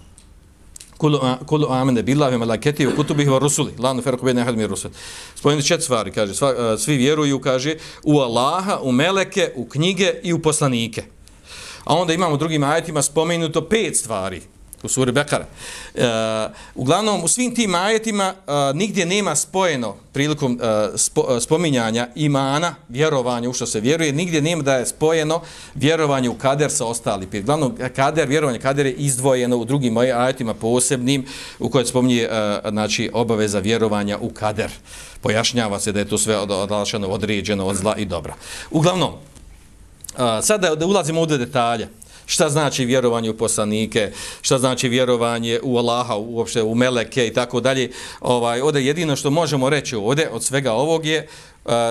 S1: kulu kulu amene billahi malaketi u kutubihi wa rusuli. La nuferku bayna ahadin min rusul. Spojeni čet stvari kaže. Sva, uh, svi vjeruju kaže u Allaha u meleke u knjige i u poslanike. A onda imamo u drugim ajetima spomenuto pet stvari u suri Bekara. E, uglavnom, u svim tim ajetima e, nigdje nema spojeno prilikom e, spo, e, spominjanja imana, vjerovanja u što se vjeruje, nigdje nema da je spojeno vjerovanje u kader sa ostali. Uglavnom, kader, vjerovanje kader je izdvojeno u drugim ajetima posebnim u kojoj spominje e, znači, obaveza vjerovanja u kader. Pojašnjava se da je to sve odlašeno, određeno od zla i dobra. Uglavnom, e, sada da ulazimo u detalje šta znači vjerovanje u poslanike, šta znači vjerovanje u Allaha, uopšte u Meleke i tako dalje. Ovaj, ovdje jedino što možemo reći ovdje od svega ovog je eh,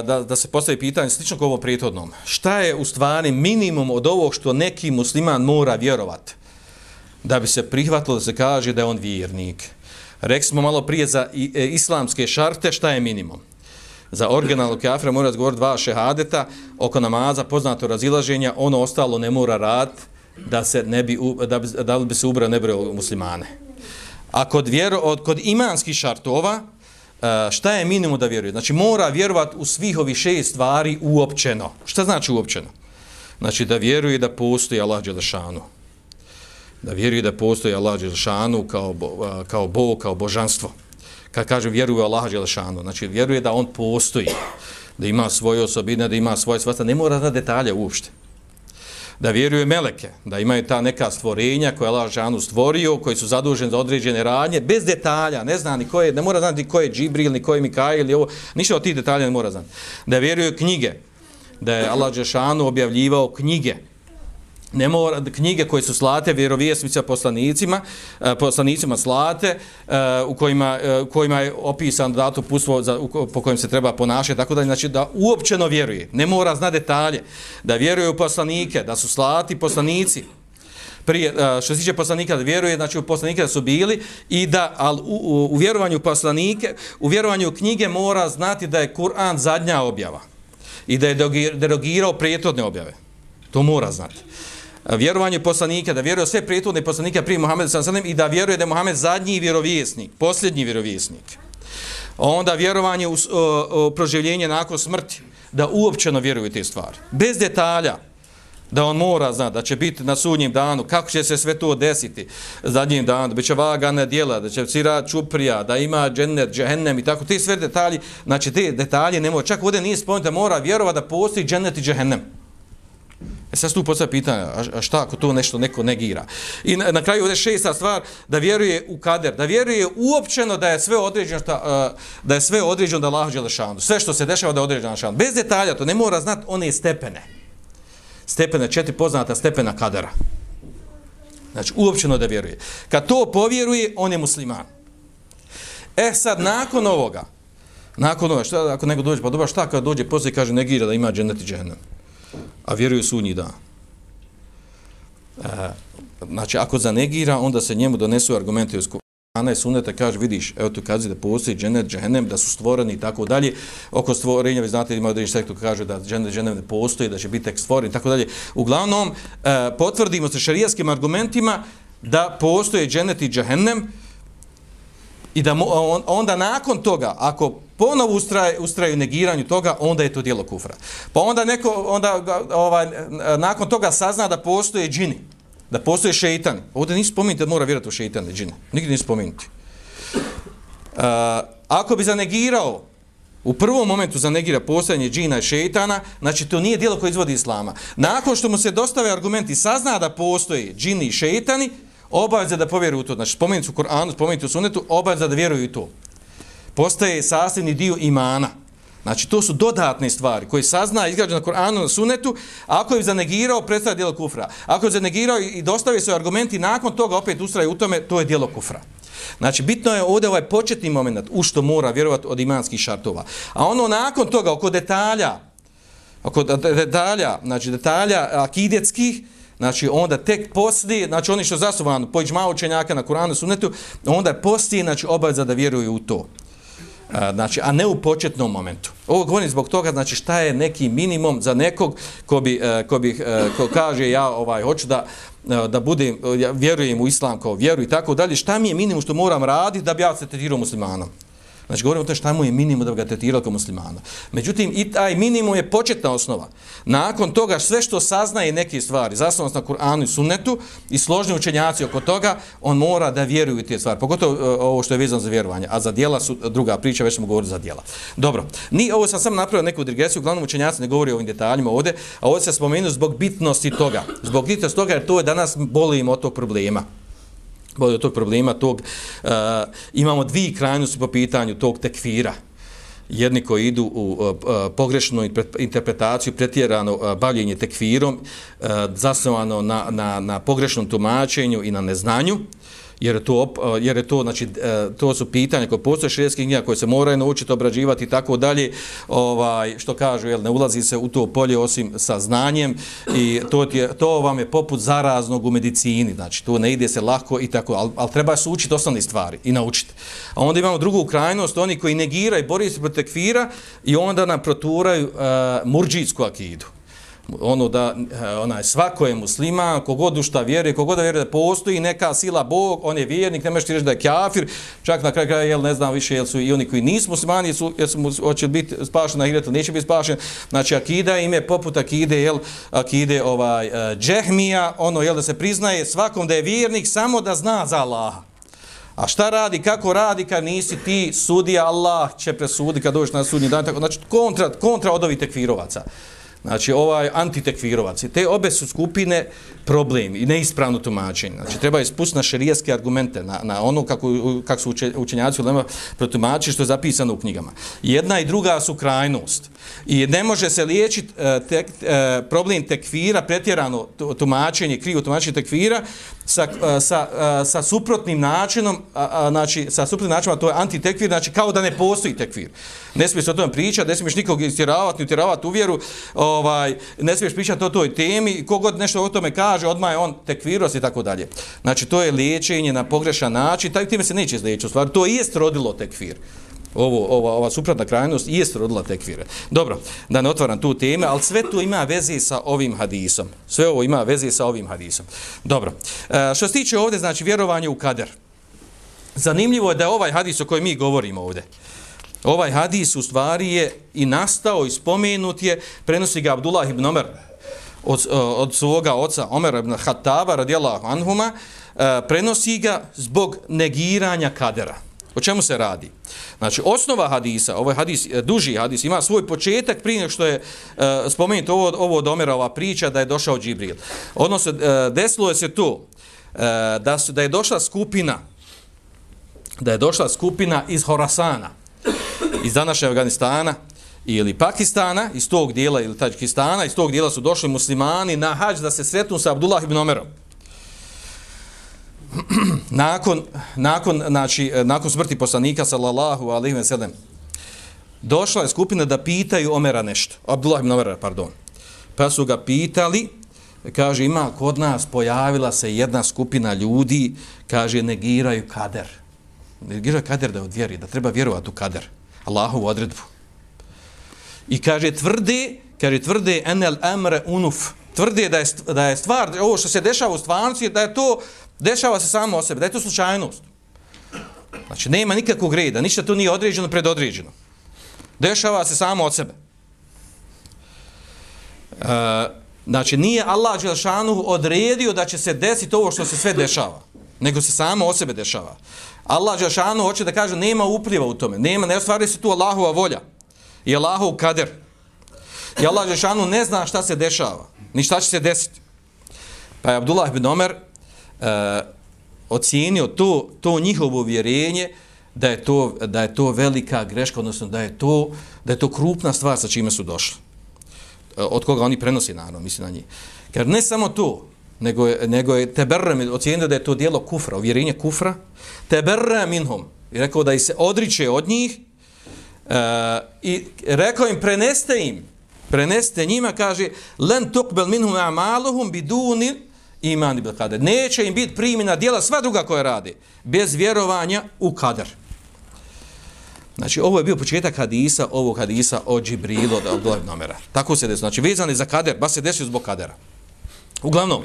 S1: da, da se postavi pitanje slično kao ovo prijetodnom. Šta je u stvari minimum od ovog što neki musliman mora vjerovati da bi se prihvatilo da se kaže da je on vjernik? Rekli smo malo prije za e, islamske šarte, šta je minimum? Za originalno kafira mora razgovor dva šehadeta oko namaza, poznato razilaženja, ono ostalo ne mora rad da se ne bi, da bi, da bi se ubrao nebrao muslimane. A kod, vjero, od, kod imanskih šartova, e, šta je minimum da vjeruje? Znači mora vjerovati u svih ovih šest stvari uopćeno. Šta znači uopćeno? Znači da vjeruje da postoji Allah Đelešanu. Da vjeruje da postoji Allah Đelešanu kao, e, kao Bog, kao božanstvo kad kaže vjeruje Allah Đelešanu, znači vjeruje da on postoji, da ima svoje osobine, da ima svoje svasta, ne mora da detalje uopšte. Da vjeruje meleke, da imaju ta neka stvorenja koja je Allah Đelešanu stvorio, koji su zaduženi za određene radnje, bez detalja, ne zna ni koje, ne mora znati ko je Džibril, ni ko je Mikail, ovo, ništa od tih detalja ne mora znati. Da vjeruje knjige, da je Allah Žešanu objavljivao knjige, ne mora knjige koje su slate vjerovjesnica poslanicima e, poslanicima slate e, u kojima e, u kojima je opisan dato pustvo za po kojem se treba ponašati tako da znači da uopćeno vjeruje. Ne mora zna detalje. Da vjeruje u poslanike da su slati poslanici. Prije što se tiče poslanika da vjeruje znači u poslanike da su bili i da al u, u, u vjerovanju poslanike u vjerovanju knjige mora znati da je Kur'an zadnja objava i da je derogirao prijetodne objave. To mora znati vjerovanje poslanika, da vjeruje sve prijetudne poslanika prije Muhammeda sallam i da vjeruje da je Muhammed zadnji vjerovjesnik, posljednji vjerovjesnik. Onda vjerovanje u, o, o proživljenje nakon smrti, da uopćeno vjeruje te stvari. Bez detalja, da on mora znati da će biti na sudnjem danu, kako će se sve to desiti zadnjim danu, da će vagana djela, da će sira čuprija, da ima džennet, džehennem i tako, te sve detalji, znači te detalje ne mora, čak ovdje nije spomenuti da mora vjerovati da postoji džennet i džehennem. E sad tu postavlja pitanje, a šta ako to nešto neko negira? I na, na kraju ovdje šesta stvar, da vjeruje u kader, da vjeruje uopćeno da je sve određeno, šta, e, da je sve određeno da Allah žele. Sve što se dešava da je određeno šanu. Bez detalja, to ne mora znati one stepene. Stepene, četiri poznata stepena kadera. Znači, uopćeno da vjeruje. Kad to povjeruje, on je musliman. E sad, nakon ovoga, nakon ovoga, šta, ako neko dođe, pa dobro, šta kad dođe, poslije kaže, negira da ima džennet i a vjeruje sunji dan. E, znači, ako zanegira, onda se njemu donesu argumente iz Kur'ana i Sunneta, kaže, vidiš, evo tu kazi da postoji dženet, džehennem, da su stvoreni i tako dalje. Oko stvorenja, vi znate, ima određen sektor kaže da dženet, džehennem ne postoji, da će biti tek stvoren i tako dalje. Uglavnom, e, potvrdimo se šarijaskim argumentima da postoje dženet i džehennem, I da on, onda nakon toga, ako ponovo ustraje, u negiranju toga, onda je to dijelo kufra. Pa onda neko, onda ovaj, nakon toga sazna da postoje džini, da postoje šeitan. Ovdje nisu spomenuti da mora vjerati u šeitane džine. Nigdje nisu spomenuti. Uh, ako bi zanegirao, u prvom momentu zanegira postojanje džina i šeitana, znači to nije djelo koje izvodi islama. Nakon što mu se dostave argumenti, sazna da postoje džini i šeitani, obaveza da povjeruju u to. Znači, spomenuti u Koranu, spomenuti u Sunetu, obaveza da vjeruju u to. Postaje sastavni dio imana. Znači, to su dodatne stvari koje sazna izgrađena na Koranu, na Sunetu, ako je zanegirao, predstavlja dijelo kufra. Ako je zanegirao i dostavio se argumenti, nakon toga opet ustraje u tome, to je dijelo kufra. Znači, bitno je ovdje ovaj početni moment u što mora vjerovati od imanskih šartova. A ono nakon toga, oko detalja, oko detalja, znači detalja akidetskih, znači onda tek poslije, znači oni što zasuvano po iđma učenjaka na Kuranu sunetu, onda poslije, znači obaveza da vjeruju u to. A, znači, a ne u početnom momentu. Ovo govorim zbog toga, znači šta je neki minimum za nekog ko bi, e, ko, bi, e, ko kaže ja ovaj hoću da e, da budem, ja vjerujem u islam kao vjeru i tako dalje, šta mi je minimum što moram raditi da bi ja se tretirao muslimanom? Znači, govorimo o tome šta mu je minimum da ga tretirali kao muslimana. Međutim, i taj minimum je početna osnova. Nakon toga, sve što saznaje neke stvari, zasnovanost na Kur'anu i sunnetu i složni učenjaci oko toga, on mora da vjeruje u te stvari. Pogotovo e, ovo što je vezano za vjerovanje. A za dijela su druga priča, već smo govorili za dijela. Dobro, ni ovo sam sam napravio neku digresiju, uglavnom učenjaci ne govori o ovim detaljima ovdje, a ovdje se spomenu zbog bitnosti toga. Zbog bitnosti toga, jer to je danas bolimo od tog problema od tog problema tog uh, imamo dvije krajnosti po pitanju tog tekfira. Jedni koji idu u e, e, pogrešnu interpretaciju, pretjerano bavljenje tekfirom, zasnovano na, na, na pogrešnom tumačenju i na neznanju, jer to eh, jer je to znači eh, to su pitanja koje postoje šerijske knjiga koje se moraju naučiti obrađivati i tako dalje ovaj što kažu jel ne ulazi se u to polje osim sa znanjem i to je to vam je poput zaraznog u medicini znači to ne ide se lako i tako al, al treba se učiti osnovne stvari i naučiti. A onda imamo drugu krajnost oni koji negiraju bori se protiv tekfira i onda nam proturaju eh, uh, murdžijsku akidu ono da eh, onaj svako je musliman, kogod u šta vjeruje, kogod da vjeruje da postoji neka sila Bog, on je vjernik, ne možeš ti reći da je kafir, čak na kraju kraja, jel ne znam više, jel su i oni koji nisu muslimani, su, jel su, hoće biti spašeni na hiretu, neće biti spašen, znači akida ime poput akide, jel, akide ovaj, uh, džehmija, ono, jel da se priznaje svakom da je vjernik, samo da zna za Allaha. A šta radi, kako radi kad nisi ti sudija, Allah će presudi kad dođeš na sudnji dan, tako, znači kontra, kontra od ovih tekvirovaca. Znači, ovaj antitekvirovac. Te obe su skupine problem i neispravno tumačenje. Znači, treba ispustiti na šerijaske argumente, na, na ono kako, kako su učenjaci u Lema protumačili što je zapisano u knjigama. Jedna i druga su krajnost. I ne može se liječiti e, tek, e, problem tekvira, pretjerano tumačenje, krivo tumačenje tekvira, sa, eh, sa, eh, sa suprotnim načinom, a, a, znači, sa suprotnim načinom, to je antitekvir, znači kao da ne postoji tekvir. Ne smiješ o tome pričati, ne smiješ nikog istjeravati, utjeravati u vjeru, ovaj, ne smiješ pričati o toj temi, kogod nešto o tome kaže, odmah je on tekviros i tako dalje. Znači, to je liječenje na pogrešan način, taj time se neće izliječiti, u stvari, to je strodilo tekvir ovo, ova, ova suprotna krajnost i jest rodila tekvire. Dobro, da ne otvaram tu teme, ali sve to ima veze sa ovim hadisom. Sve ovo ima veze sa ovim hadisom. Dobro, e, što se tiče ovdje, znači vjerovanje u kader. Zanimljivo je da je ovaj hadis o kojem mi govorimo ovdje, ovaj hadis u stvari je i nastao i spomenut je, prenosi ga Abdullah ibn Omer od, e, od svoga oca Omer ibn Hattaba radijallahu anhuma, e, prenosi ga zbog negiranja kadera. O čemu se radi? Znači, osnova hadisa, ovaj hadis, e, duži hadis, ima svoj početak prije što je e, spomenuto ovo, ovo od Omera, ova priča da je došao Džibril. Odnosno, e, desilo je se to e, da, su, da je došla skupina da je došla skupina iz Horasana, iz današnje Afganistana, ili Pakistana, iz tog dijela, ili Tađkistana, iz tog dijela su došli muslimani na hađ da se sretnu sa Abdullah ibn Omerom *clears throat* nakon, nakon, znači, e, nakon smrti poslanika sallallahu alaihi ve sellem došla je skupina da pitaju Omera nešto. Abdullah ibn Omera, pardon. Pa su ga pitali, kaže, ima kod nas pojavila se jedna skupina ljudi, kaže, negiraju kader. Negiraju kader da odvjeri, da treba vjerovati u kader. Allahovu odredbu. I kaže, tvrde, kaže, tvrde enel emre unuf, tvrde da je, da je stvar, ovo što se dešava u stvarnosti, da je to Dešava se samo o sebe, da je to slučajnost. Znači, nema nikakvog reda, ništa tu nije određeno, predodređeno. Dešava se samo od sebe. E, znači, nije Allah Đelšanu odredio da će se desiti ovo što se sve dešava, nego se samo o sebe dešava. Allah Đelšanu hoće da kaže, nema upliva u tome, nema, ne ostvari se tu Allahova volja i Allahov kader. I Allah Đelšanu ne zna šta se dešava, ni šta će se desiti. Pa je Abdullah ibn Omer, e, ocijenio to, to njihovo vjerenje da je to, da je to velika greška, odnosno da je to, da je to krupna stvar sa čime su došli. E, od koga oni prenosi, naravno, mislim na njih. Jer ne samo to, nego je, nego je teberrem ocijenio da je to dijelo kufra, uvjerenje kufra, teberra minhum, i rekao da se odriče od njih, e, i rekao im, preneste im, preneste njima, kaže, len tukbel minhum amaluhum bidunin, iman i bil kader. Neće im biti primjena dijela sva druga koja rade, bez vjerovanja u kader. Znači, ovo je bio početak hadisa, ovog hadisa o Džibrilu od Abdullah Nomera. Tako se desio. Znači, vezani za kader, ba se desio zbog kadera. Uglavnom,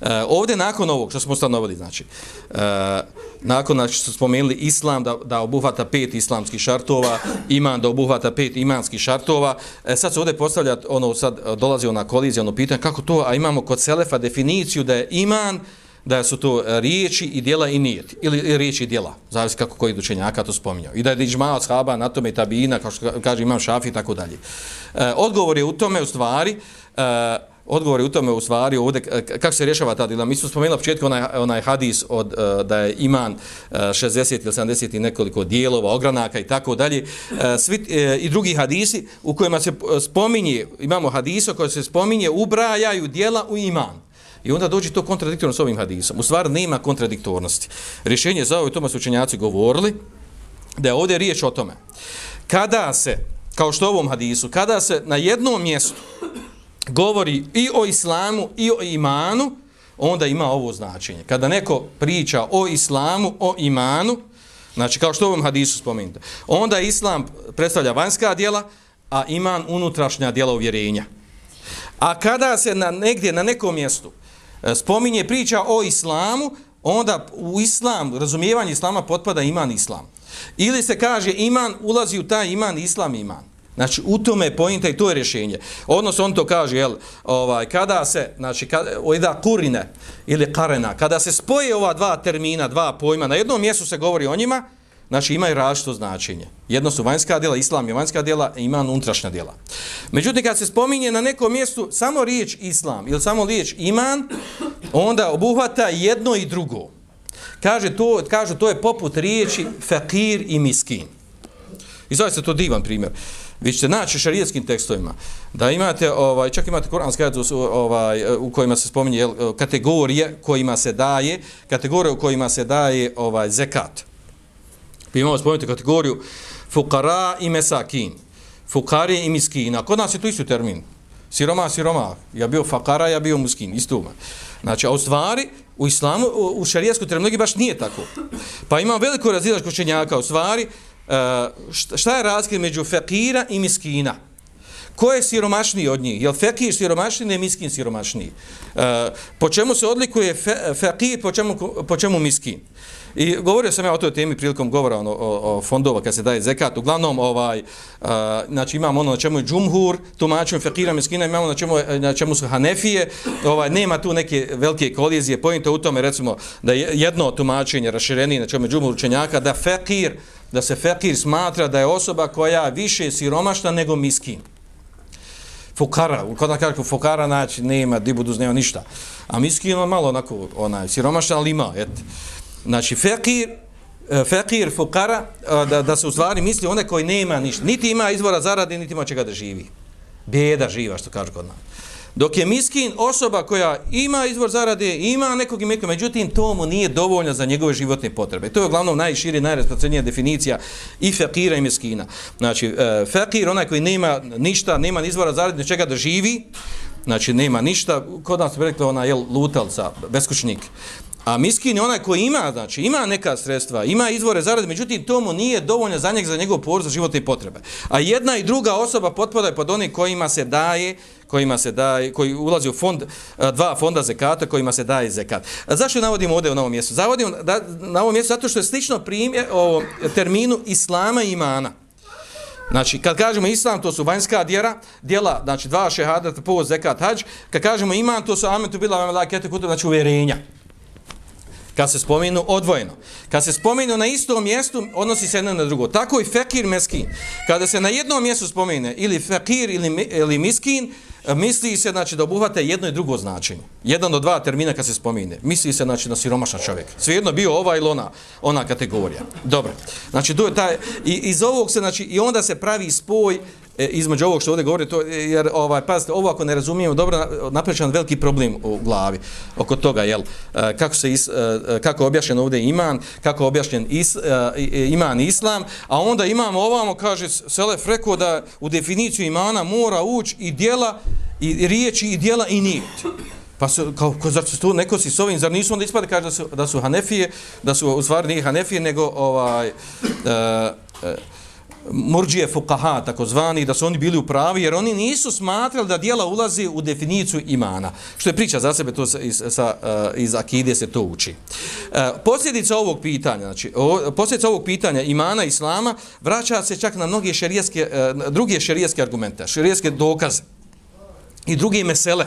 S1: eh, ovdje nakon ovog što smo stanovali, znači, eh, nakon znači, što smo spomenuli islam da, da obuhvata pet islamskih šartova, iman da obuhvata pet imanskih šartova, e, sad se ovdje postavlja, ono, sad dolazi ona kolizija, ono pitanje, kako to, a imamo kod Selefa definiciju da je iman, da su to eh, riječi i djela i nijet, ili riječi i djela, zavisi kako koji dučenjaka to spominjao. I da je dižma od shaba na tome tabina, kao što kaže imam šafi i tako dalje. E, odgovor je u tome, u stvari, e, odgovor je u tome u stvari ovdje kako se rješava ta dilema. Mi smo spomenuli na početku onaj, onaj hadis od, e, da je iman e, 60 ili 70 i nekoliko dijelova, ogranaka i tako dalje. E, svi, I drugi hadisi u kojima se spominje, imamo hadiso koje se spominje, ubrajaju dijela u iman. I onda dođe to kontradiktorno s ovim hadisom. U stvari nema kontradiktornosti. Rješenje za ovo i tome su učenjaci govorili da je ovdje riječ o tome. Kada se, kao što u ovom hadisu, kada se na jednom mjestu govori i o islamu i o imanu, onda ima ovo značenje. Kada neko priča o islamu, o imanu, znači kao što u ovom hadisu spominjate, onda islam predstavlja vanjska dijela, a iman unutrašnja dijela uvjerenja. A kada se na negdje, na nekom mjestu, e, spominje priča o islamu, onda u islam, razumijevanje islama potpada iman islam. Ili se kaže iman, ulazi u taj iman, islam iman. Znači, u tome je pojenta i to je rješenje. Odnosno, on to kaže, jel, ovaj, kada se, znači, kada, ojda kurine ili karena, kada se spoje ova dva termina, dva pojma, na jednom mjestu se govori o njima, znači, imaju različito značenje. Jedno su vanjska djela, islam je vanjska djela, ima unutrašnja djela. Međutim, kad se spominje na nekom mjestu samo riječ islam ili samo riječ iman, onda obuhvata jedno i drugo. Kaže to, kaže, to je poput riječi fakir i miskin. I zove se to divan primjer. Vi ćete naći u šarijetskim tekstovima da imate, ovaj, čak imate koranske ajde ovaj, u kojima se spominje kategorije kojima se daje, kategorije u kojima se daje ovaj, zekat. Vi imamo spomenuti kategoriju fukara i mesakin. Fukari i miskina. Kod nas je to isto termin. Siroma, siroma. Ja bio fakara, ja bio muskin. Isto ume. Znači, a u stvari, u islamu, u šarijasku terminologiji baš nije tako. Pa imam veliko razilaž učenjaka. U stvari, E, šta je razlika među fekira i miskina? Ko je siromašniji od njih? Jel fakir fekir siromašniji ili miskin siromašniji? E, po čemu se odlikuje fekir, po čemu, po čemu miskin? I govorio sam ja o toj temi prilikom govora o, o, o fondova kad se daje zekat. Uglavnom, ovaj, a, znači imamo ono na čemu je džumhur, tumačimo fekira miskina, imamo na čemu, na čemu su hanefije. Ovaj, nema tu neke velike kolizije. Pojento u tome, recimo, da je jedno tumačenje raširenije na čemu je džumhur učenjaka, da fekir, da se fekir smatra da je osoba koja više siromašna nego miskin. Fukara, kada kažu fukara, znači nema, di budu nema ništa. A miskin on malo onako, onaj, siromašan, ali ima, et. Znači, fekir, e, fekir, fukara, e, da, da se u stvari misli one koji nema ništa. Niti ima izvora zarade, niti ima čega da živi. Bjeda živa, što kažu kod nas. Dok je miskin osoba koja ima izvor zarade, ima nekog imeka, međutim to mu nije dovoljno za njegove životne potrebe. To je uglavnom najširi, najrasprostranjenija definicija i fakira i miskina. Znači, e, fakir, onaj koji nema ništa, nema izvora zarade, nečega da živi, znači nema ništa, kod nas je rekli ona je lutalca, beskućnik. A miskin je onaj koji ima, znači ima neka sredstva, ima izvore zarade, međutim to mu nije dovoljno za njeg, za njegov porod, za životne potrebe. A jedna i druga osoba potpada pod onih kojima se daje, kojima se daje, koji ulazi u fond, e, dva fonda zekata kojima se daje zekat. Zašto navodimo ovdje u novom mjestu? Zavodimo da, na ovom mjestu zato što je slično primjer e, o terminu islama i imana. Znači, kad kažemo islam, to su vanjska djera, djela, znači dva šehada, po zekat, hađ. Kad kažemo iman, to su ametu bila, amelakete, znači uvjerenja kad se spomenu odvojeno. Kad se spomenu na istom mjestu, odnosi se jedno na drugo. Tako i fekir meskin. Kada se na jednom mjestu spomene ili fekir ili, ili miskin, E, misli se znači, da obuhvate jedno i drugo značenje. Jedan od dva termina kad se spomene. Misli se znači, na siromašan čovjek. Svejedno bio ova ili ona, ona kategorija. Dobro. Znači, to je taj, i, iz ovog se, znači, i onda se pravi spoj E, između ovog što ovdje govori, to, e, jer ovaj, pazite, ovo ako ne razumijemo dobro, naprećan veliki problem u glavi oko toga, jel, e, kako, se is, e, e kako je objašnjen ovdje iman, kako je objašnjen is, e, iman islam, a onda imamo ovamo, kaže Selef rekao da u definiciju imana mora ući i dijela, i riječi, i dijela, i nijet. Pa su, kao, kao zar su tu neko si s ovim, zar nisu onda ispade kaže da su, da su Hanefije, da su u stvari nije Hanefije, nego ovaj, uh, uh, murđije fukaha, takozvani, da su oni bili u pravi, jer oni nisu smatrali da dijela ulazi u definiciju imana. Što je priča za sebe, to iz, sa, eh, iz akide se to uči. Eh, posljedica ovog pitanja, znači, posljedica ovog pitanja imana islama vraća se čak na mnoge šerijeske, eh, druge šerijeske argumente, šerijeske dokaze i druge mesele.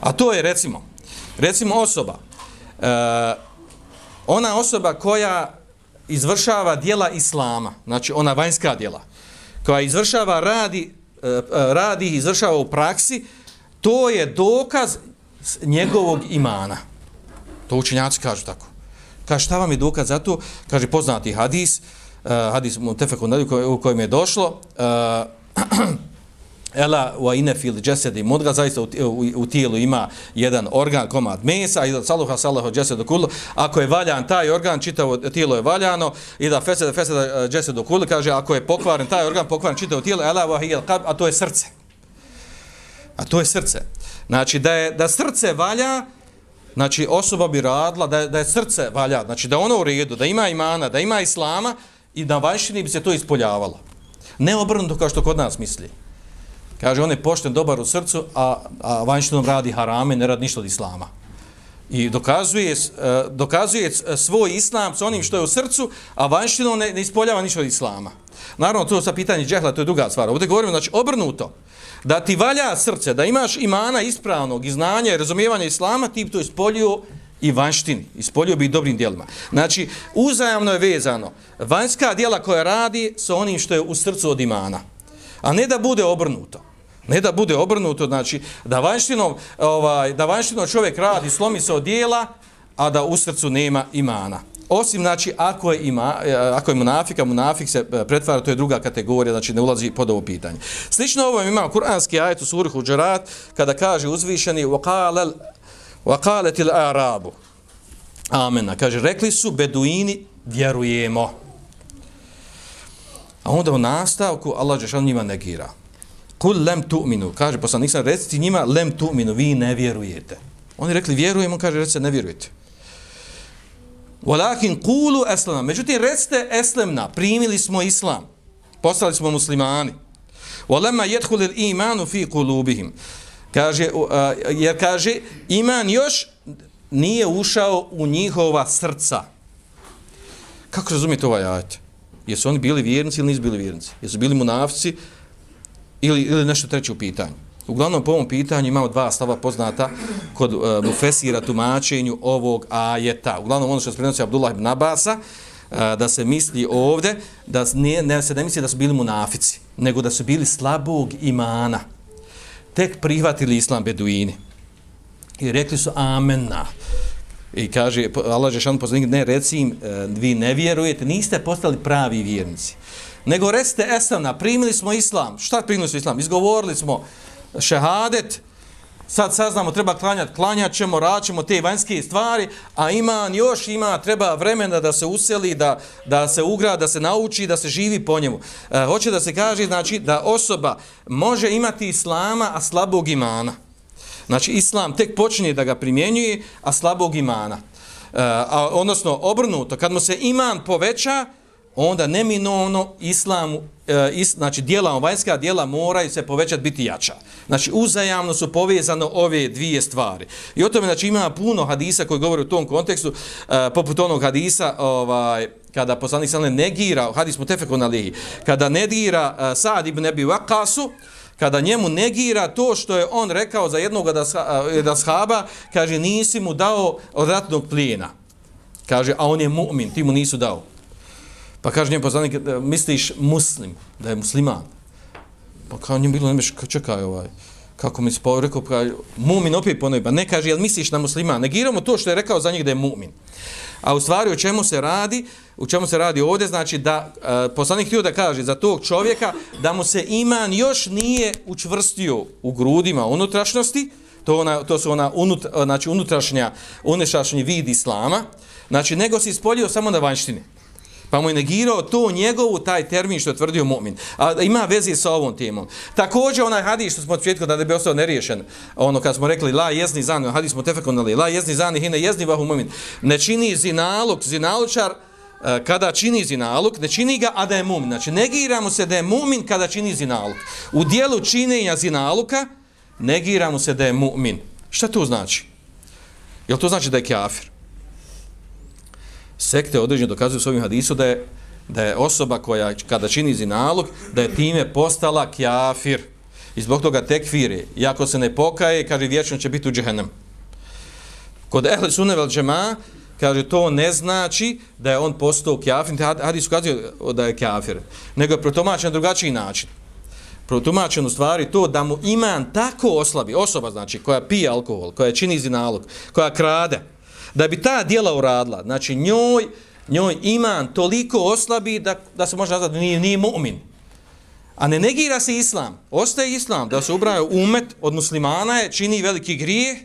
S1: A to je, recimo, recimo osoba, ona osoba koja izvršava dijela islama, znači ona vanjska dijela, koja izvršava, radi, e, e, radi izvršava u praksi, to je dokaz njegovog imana. To učenjaci kažu tako. Kaže, šta vam je dokaz za to? Kaže, poznati hadis, uh, hadis mu tefeku u kojem je došlo, uh, *clears throat* Ela wa ina fil jasadi mudga zaista u, u, u tijelu ima jedan organ komad mesa i da saluha salahu jasadu kullu. Ako je valjan taj organ čitavo tijelo je valjano i da fesada fesada e, jasadu kullu kaže ako je pokvaren taj organ pokvaren čitavo tijelo ela wa hiya qalb a to je srce. A to je srce. Znači da je da srce valja znači osoba bi radila da je, da je srce valja. Znači da ono u redu da ima imana da ima islama i da vanjštini bi se to ispoljavalo. Ne obrnuto kao što kod nas misli. Kaže, on je pošten, dobar u srcu, a, a vanjštinom radi harame, ne radi ništa od islama. I dokazuje, e, dokazuje e, svoj islam s onim što je u srcu, a vanjštinom ne, ne ispoljava ništa od islama. Naravno, to sa pitanje džehla, to je druga stvar. Ovdje govorimo, znači, obrnuto. Da ti valja srce, da imaš imana ispravnog i znanja i razumijevanja islama, ti bi to ispoljio i vanštini. Ispoljio bi i dobrim dijelima. Znači, uzajamno je vezano. Vanjska dijela koja radi sa onim što je u srcu od imana. A ne da bude obrnuto. Ne da bude obrnuto, znači da vanštinom, ovaj, da vanštinom čovjek radi, slomi se od dijela, a da u srcu nema imana. Osim, znači, ako je, ima, eh, ako je munafik, a munafik se eh, pretvara, to je druga kategorija, znači ne ulazi pod ovo pitanje. Slično ovo imamo kuranski ajet u suri Huđarat, kada kaže uzvišeni وَقَالَتِ الْأَرَابُ Amena. Kaže, rekli su beduini, vjerujemo. A onda u nastavku Allah Žešan njima negira. Kul lem tu'minu, kaže poslanik sam, reciti njima lem tu'minu, vi ne vjerujete. Oni rekli vjerujemo, kaže recite ne vjerujete. Walakin kulu eslama, međutim recite eslemna, primili smo islam, postali smo muslimani. Walama yadkhul al-imanu fi qulubihim. Kaže uh, jer kaže iman još nije ušao u njihova srca. Kako razumijete ovaj ajet? Jesu oni bili vjernici ili nisu bili vjernici? Jesu bili munafici? Ili, ili nešto treće u pitanju. Uglavnom, po ovom pitanju imamo dva stava poznata kod e, Mufesira tumačenju ovog ajeta. Uglavnom, ono što se prenosi Abdullah ibn Abasa, e, da se misli ovdje, da ne, ne se ne misli da su bili munafici, nego da su bili slabog imana. Tek prihvatili islam beduini. I rekli su amenna. I kaže, Allah Žešan poslanik, ne, reci im, e, vi ne vjerujete, niste postali pravi vjernici nego recite esana, primili smo islam. Šta primili smo islam? Izgovorili smo šehadet, sad saznamo, treba klanjati, klanjat ćemo, raćemo te vanjske stvari, a ima još ima, treba vremena da se useli, da, da se ugra, da se nauči, da se živi po njemu. E, hoće da se kaže, znači, da osoba može imati islama, a slabog imana. Znači, islam tek počinje da ga primjenjuje, a slabog imana. E, a, odnosno, obrnuto, kad mu se iman poveća, onda neminovno islamu, e, is, znači dijela, vanjska dijela moraju se povećati, biti jača. Znači uzajamno su povezano ove dvije stvari. I o tome znači ima puno hadisa koji govore u tom kontekstu, e, poput onog hadisa, ovaj, kada poslanik sallam negira, hadis mu tefeku na lihi, kada negira e, Sad ibn Ebi Waqasu, kada njemu negira to što je on rekao za jednog da, e, da shaba, kaže nisi mu dao od ratnog plijena. Kaže, a on je mu'min, ti mu nisu dao. Pa kaže njemu poslanik, e, misliš muslim, da je musliman? Pa kao njemu bilo, nemeš, čekaj ovaj, kako mi se pa rekao, pa mumin opet ponovi, pa ne kaže, jel misliš na musliman? Negiramo to što je rekao za njih da je mumin. A u stvari, o čemu se radi? U čemu se radi ovdje? Znači da e, poslanik htio da kaže za tog čovjeka da mu se iman još nije učvrstio u grudima unutrašnosti, to, ona, to su ona unut, znači unutrašnja, unutrašnji vid islama, znači nego se ispoljio samo na vanjštine. Pa mu je negirao to njegovu, taj termin što je tvrdio mu'min. A ima veze sa ovom temom. Također onaj hadis što smo od početka da bi ostao neriješen, ono kad smo rekli la jezni zani, hadis smo tefekonali, la jezni zani, hine jezni vahu mu'min. Ne čini zinalog, zinaločar, e, kada čini zinalog, ne čini ga, a da je mu'min. Znači, negiramo se da je mu'min kada čini zinalog. U dijelu činjenja zinaluka, negiramo se da je mu'min. Šta to znači? Jel to znači da je kafir? Sekte određeno dokazuju svojim hadisu da je, da je osoba koja kada čini zinalog, da je time postala kjafir. I zbog toga tekfiri. I ako se ne pokaje, kaže vječno će biti u džehennem. Kod ehli sunne vel džema, kaže to ne znači da je on postao kjafir. Hadis ukazuje da je kjafir. Nego je protomačen na drugačiji način. protumačeno stvari to da mu iman tako oslabi, osoba znači koja pije alkohol, koja čini zinalog, koja krade, da bi ta djela uradila, znači njoj, njoj iman toliko oslabi da, da se može nazvati nije, nije mu'min. A ne negira se islam, ostaje islam, da se ubraja umet od muslimana je, čini veliki grijeh,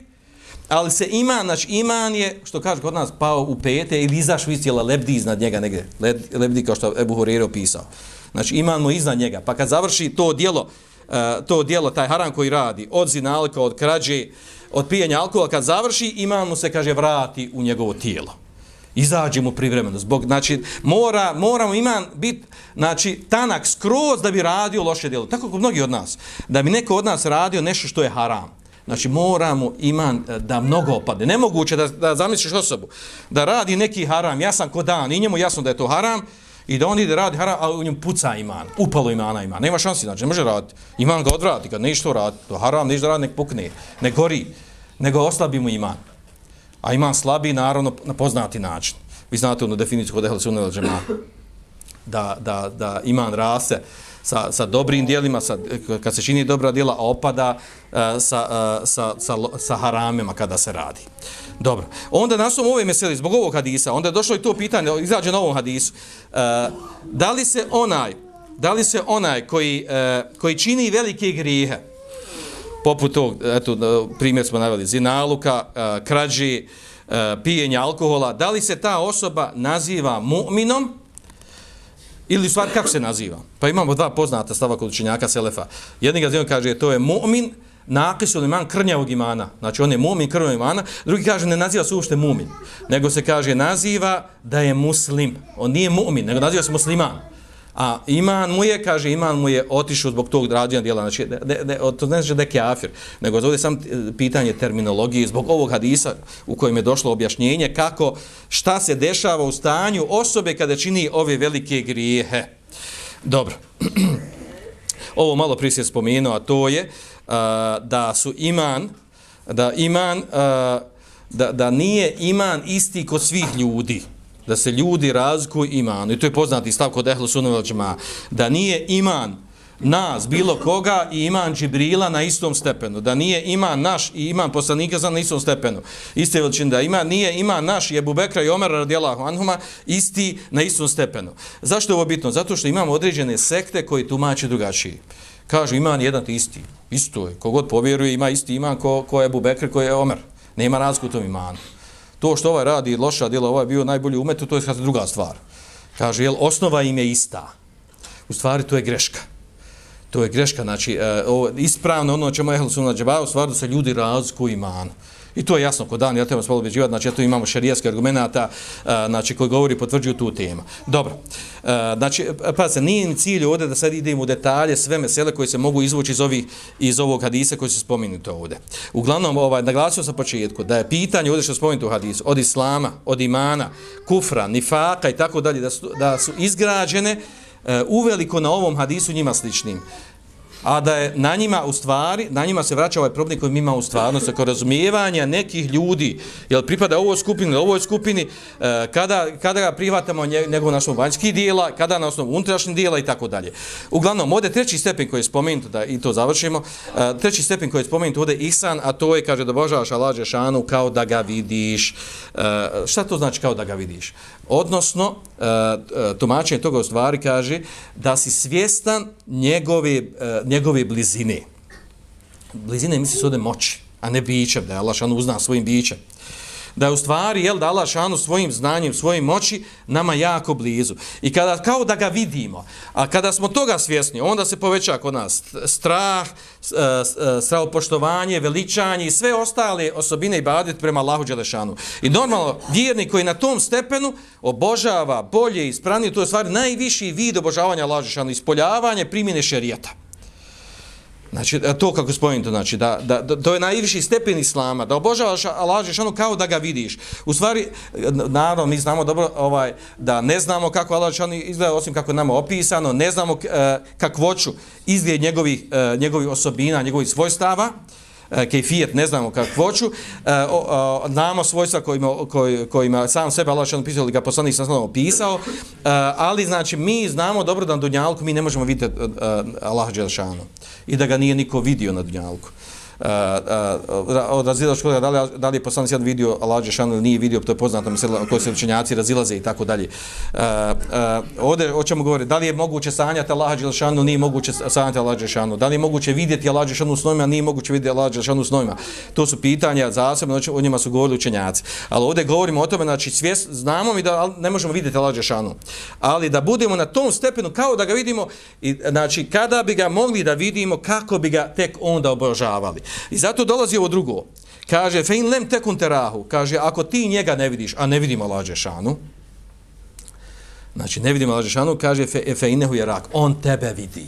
S1: ali se iman, znači iman je, što kaže kod nas, pao u pete ili izašao iz tijela, lebdi iznad njega negdje, lebdi kao što Ebu Horeire opisao. Znači iman mu iznad njega, pa kad završi to dijelo, uh, eh, to dijelo, taj haram koji radi, od zinalika, od krađe, od pijenja alkohola, kad završi, iman mu se, kaže, vrati u njegovo tijelo. Izađe mu privremeno. Zbog, znači, mora, moramo iman biti, znači, tanak skroz da bi radio loše djelo. Tako kao mnogi od nas. Da bi neko od nas radio nešto što je haram. Znači, moramo iman e, da mnogo opade. Nemoguće da, da zamisliš osobu da radi neki haram, ja sam ko dan, i njemu jasno da je to haram, i da on ide radi haram, a u njemu puca iman, upalo imana ima. Nema šansi, znači, ne može raditi. Iman ga odvrati, kad nešto radi, to haram, nešto radi, nek pukne, ne gori, nego oslabi mu iman. A iman slabi, naravno, na poznati način. Vi znate onu definiciju kod Ehle Sunne da, da, da iman rase, sa, sa dobrim dijelima, sa, kad se čini dobra dijela, a opada uh, sa, uh, sa, sa, sa haramima kada se radi. Dobro. Onda nas ove meseli, zbog ovog hadisa, onda je došlo i to pitanje, izađe na ovom hadisu, uh, da li se onaj, da li se onaj koji, uh, koji čini velike grijehe, poput tog, eto, primjer smo naveli, zinaluka, e, krađi, e, pijenja alkohola, da li se ta osoba naziva mu'minom, Ili stvar kako se naziva? Pa imamo dva poznata stava kod učenjaka Selefa. Jedni ga zivom kaže to je mu'min, nakis ili man krnjavog imana. Znači on je mu'min krnjavog imana. Drugi kaže ne naziva se uopšte mu'min. Nego se kaže naziva da je muslim. On nije mu'min, nego naziva se musliman. A iman mu je, kaže, iman mu je otišao zbog tog rađenja djela. Znači, ne, ne, to ne znači da je kafir, nego zove sam e, pitanje terminologije zbog ovog hadisa u kojem je došlo objašnjenje kako, šta se dešava u stanju osobe kada čini ove velike grijehe. Dobro. *clears throat* Ovo malo prije se spomenuo, a to je uh, da su iman, da iman, uh, da, da nije iman isti kod svih ljudi da se ljudi razlikuju imanu. I to je poznati stav kod Ehlu Sunovelđima. Da nije iman nas, bilo koga, i iman Džibrila na istom stepenu. Da nije iman naš i iman poslanika za na istom stepenu. Isti veličin da ima, nije iman naš i Ebu Bekra i Omer radijalahu anhuma isti na istom stepenu. Zašto je ovo bitno? Zato što imamo određene sekte koji tumače drugačiji. Kažu iman jedan isti. Isto je. Kogod povjeruje ima isti iman ko, ko je Ebu Bekra ko je Omer. Nema razliku u tom imanu to što ovaj radi loša djela, ovaj bio najbolji umet, to je kada druga stvar. Kaže, jel, osnova im je ista. U stvari, to je greška. To je greška, znači, uh, ispravno ono čemu je Ehlusuna Džaba, u stvari da se ljudi razliku imanu. I to je jasno kod dan, ja treba spalo beđivati, znači tu imamo šarijaske argumenta, e, znači koji govori potvrđuju tu temu. Dobro, e, znači, pa se nije cilj ovdje da sad idemo u detalje sve mesele koje se mogu izvući iz, ovih, iz ovog hadisa koji se spominuti ovdje. Uglavnom, ovaj, naglasio sam početku da je pitanje ovdje što je spominuti u hadisu, od islama, od imana, kufra, nifaka i tako dalje, da su, da su izgrađene e, uveliko na ovom hadisu njima sličnim a da je na njima u stvari, na njima se vraća ovaj problem koji mi imamo u stvarnosti, oko razumijevanja nekih ljudi, jel pripada ovoj skupini, ovoj skupini, e, kada, kada ga prihvatamo njegov na osnovu vanjskih dijela, kada na osnovu unutrašnjih dijela i tako dalje. Uglavnom, ovdje treći stepen koji je spomenut, da i to završimo, e, treći stepen koji je spomenut ovdje Ihsan, a to je, kaže, da božavaš Allah Žešanu kao da ga vidiš. E, šta to znači kao da ga vidiš? Odnosno, e, e, tumačenje toga u stvari kaže da si svjestan njegove, e, njegove blizine. Blizine misli se ovdje moći, a ne bićem, da je Allah šanu uzna svojim bićem. Da je u stvari, jel, da Allah šanu svojim znanjem, svojim moći, nama jako blizu. I kada, kao da ga vidimo, a kada smo toga svjesni, onda se poveća kod nas strah, sravopoštovanje, e, e, veličanje i sve ostale osobine i badet prema Allahu Đelešanu. I normalno, vjernik koji na tom stepenu obožava bolje i ispravnije, to je stvari najviši vid obožavanja Allahu Đelešanu, ispoljavanje primjene šerijata. Znači, to kako spomenuto, znači, da, da, da, to je najviši stepen islama, da obožavaš Allah ono kao da ga vidiš. U stvari, naravno, mi znamo dobro ovaj, da ne znamo kako Allah Žešanu izgleda, osim kako je nama opisano, ne znamo uh, kakvoću izgled njegovih, uh, njegovih osobina, njegovih svojstava, E, kejfijet, ne znamo kakvoću, e, znamo svojstva kojima, koj, kojima sam sebe Allah što napisao ili ga poslanik sam slavno pisao, e, ali znači mi znamo dobro da na Dunjalku mi ne možemo vidjeti Allah Đelšanu i da ga nije niko vidio na Dunjalku. Eh, eh, od razilaš koga da li, da li je poslanik jedan vidio Allah Đešanu ili nije vidio, to je poznato mesela koji se učenjaci razilaze i tako dalje. Eh, ovdje o čemu govori, da li je moguće sanjati Allah Đešanu ili nije moguće sanjati Allah Đešanu, da li je moguće vidjeti Allah Đešanu u snovima, nije moguće vidjeti Allah Đešanu u snovima. To su pitanja zasebno, o njima su govorili učenjaci. Ali ovdje govorimo o tome, znači svjes, znamo mi da ne možemo vidjeti Allah Đešanu, ali da budemo na tom stepenu kao da ga vidimo, i, znači kada bi ga mogli da vidimo, kako bi ga tek onda obožavali. I zato dolazi ovo drugo. Kaže, fe in lem tekun terahu. Kaže, ako ti njega ne vidiš, a ne vidimo lađe šanu, znači ne vidimo lađe šanu, kaže, fe, fe inehu je rak. On tebe vidi.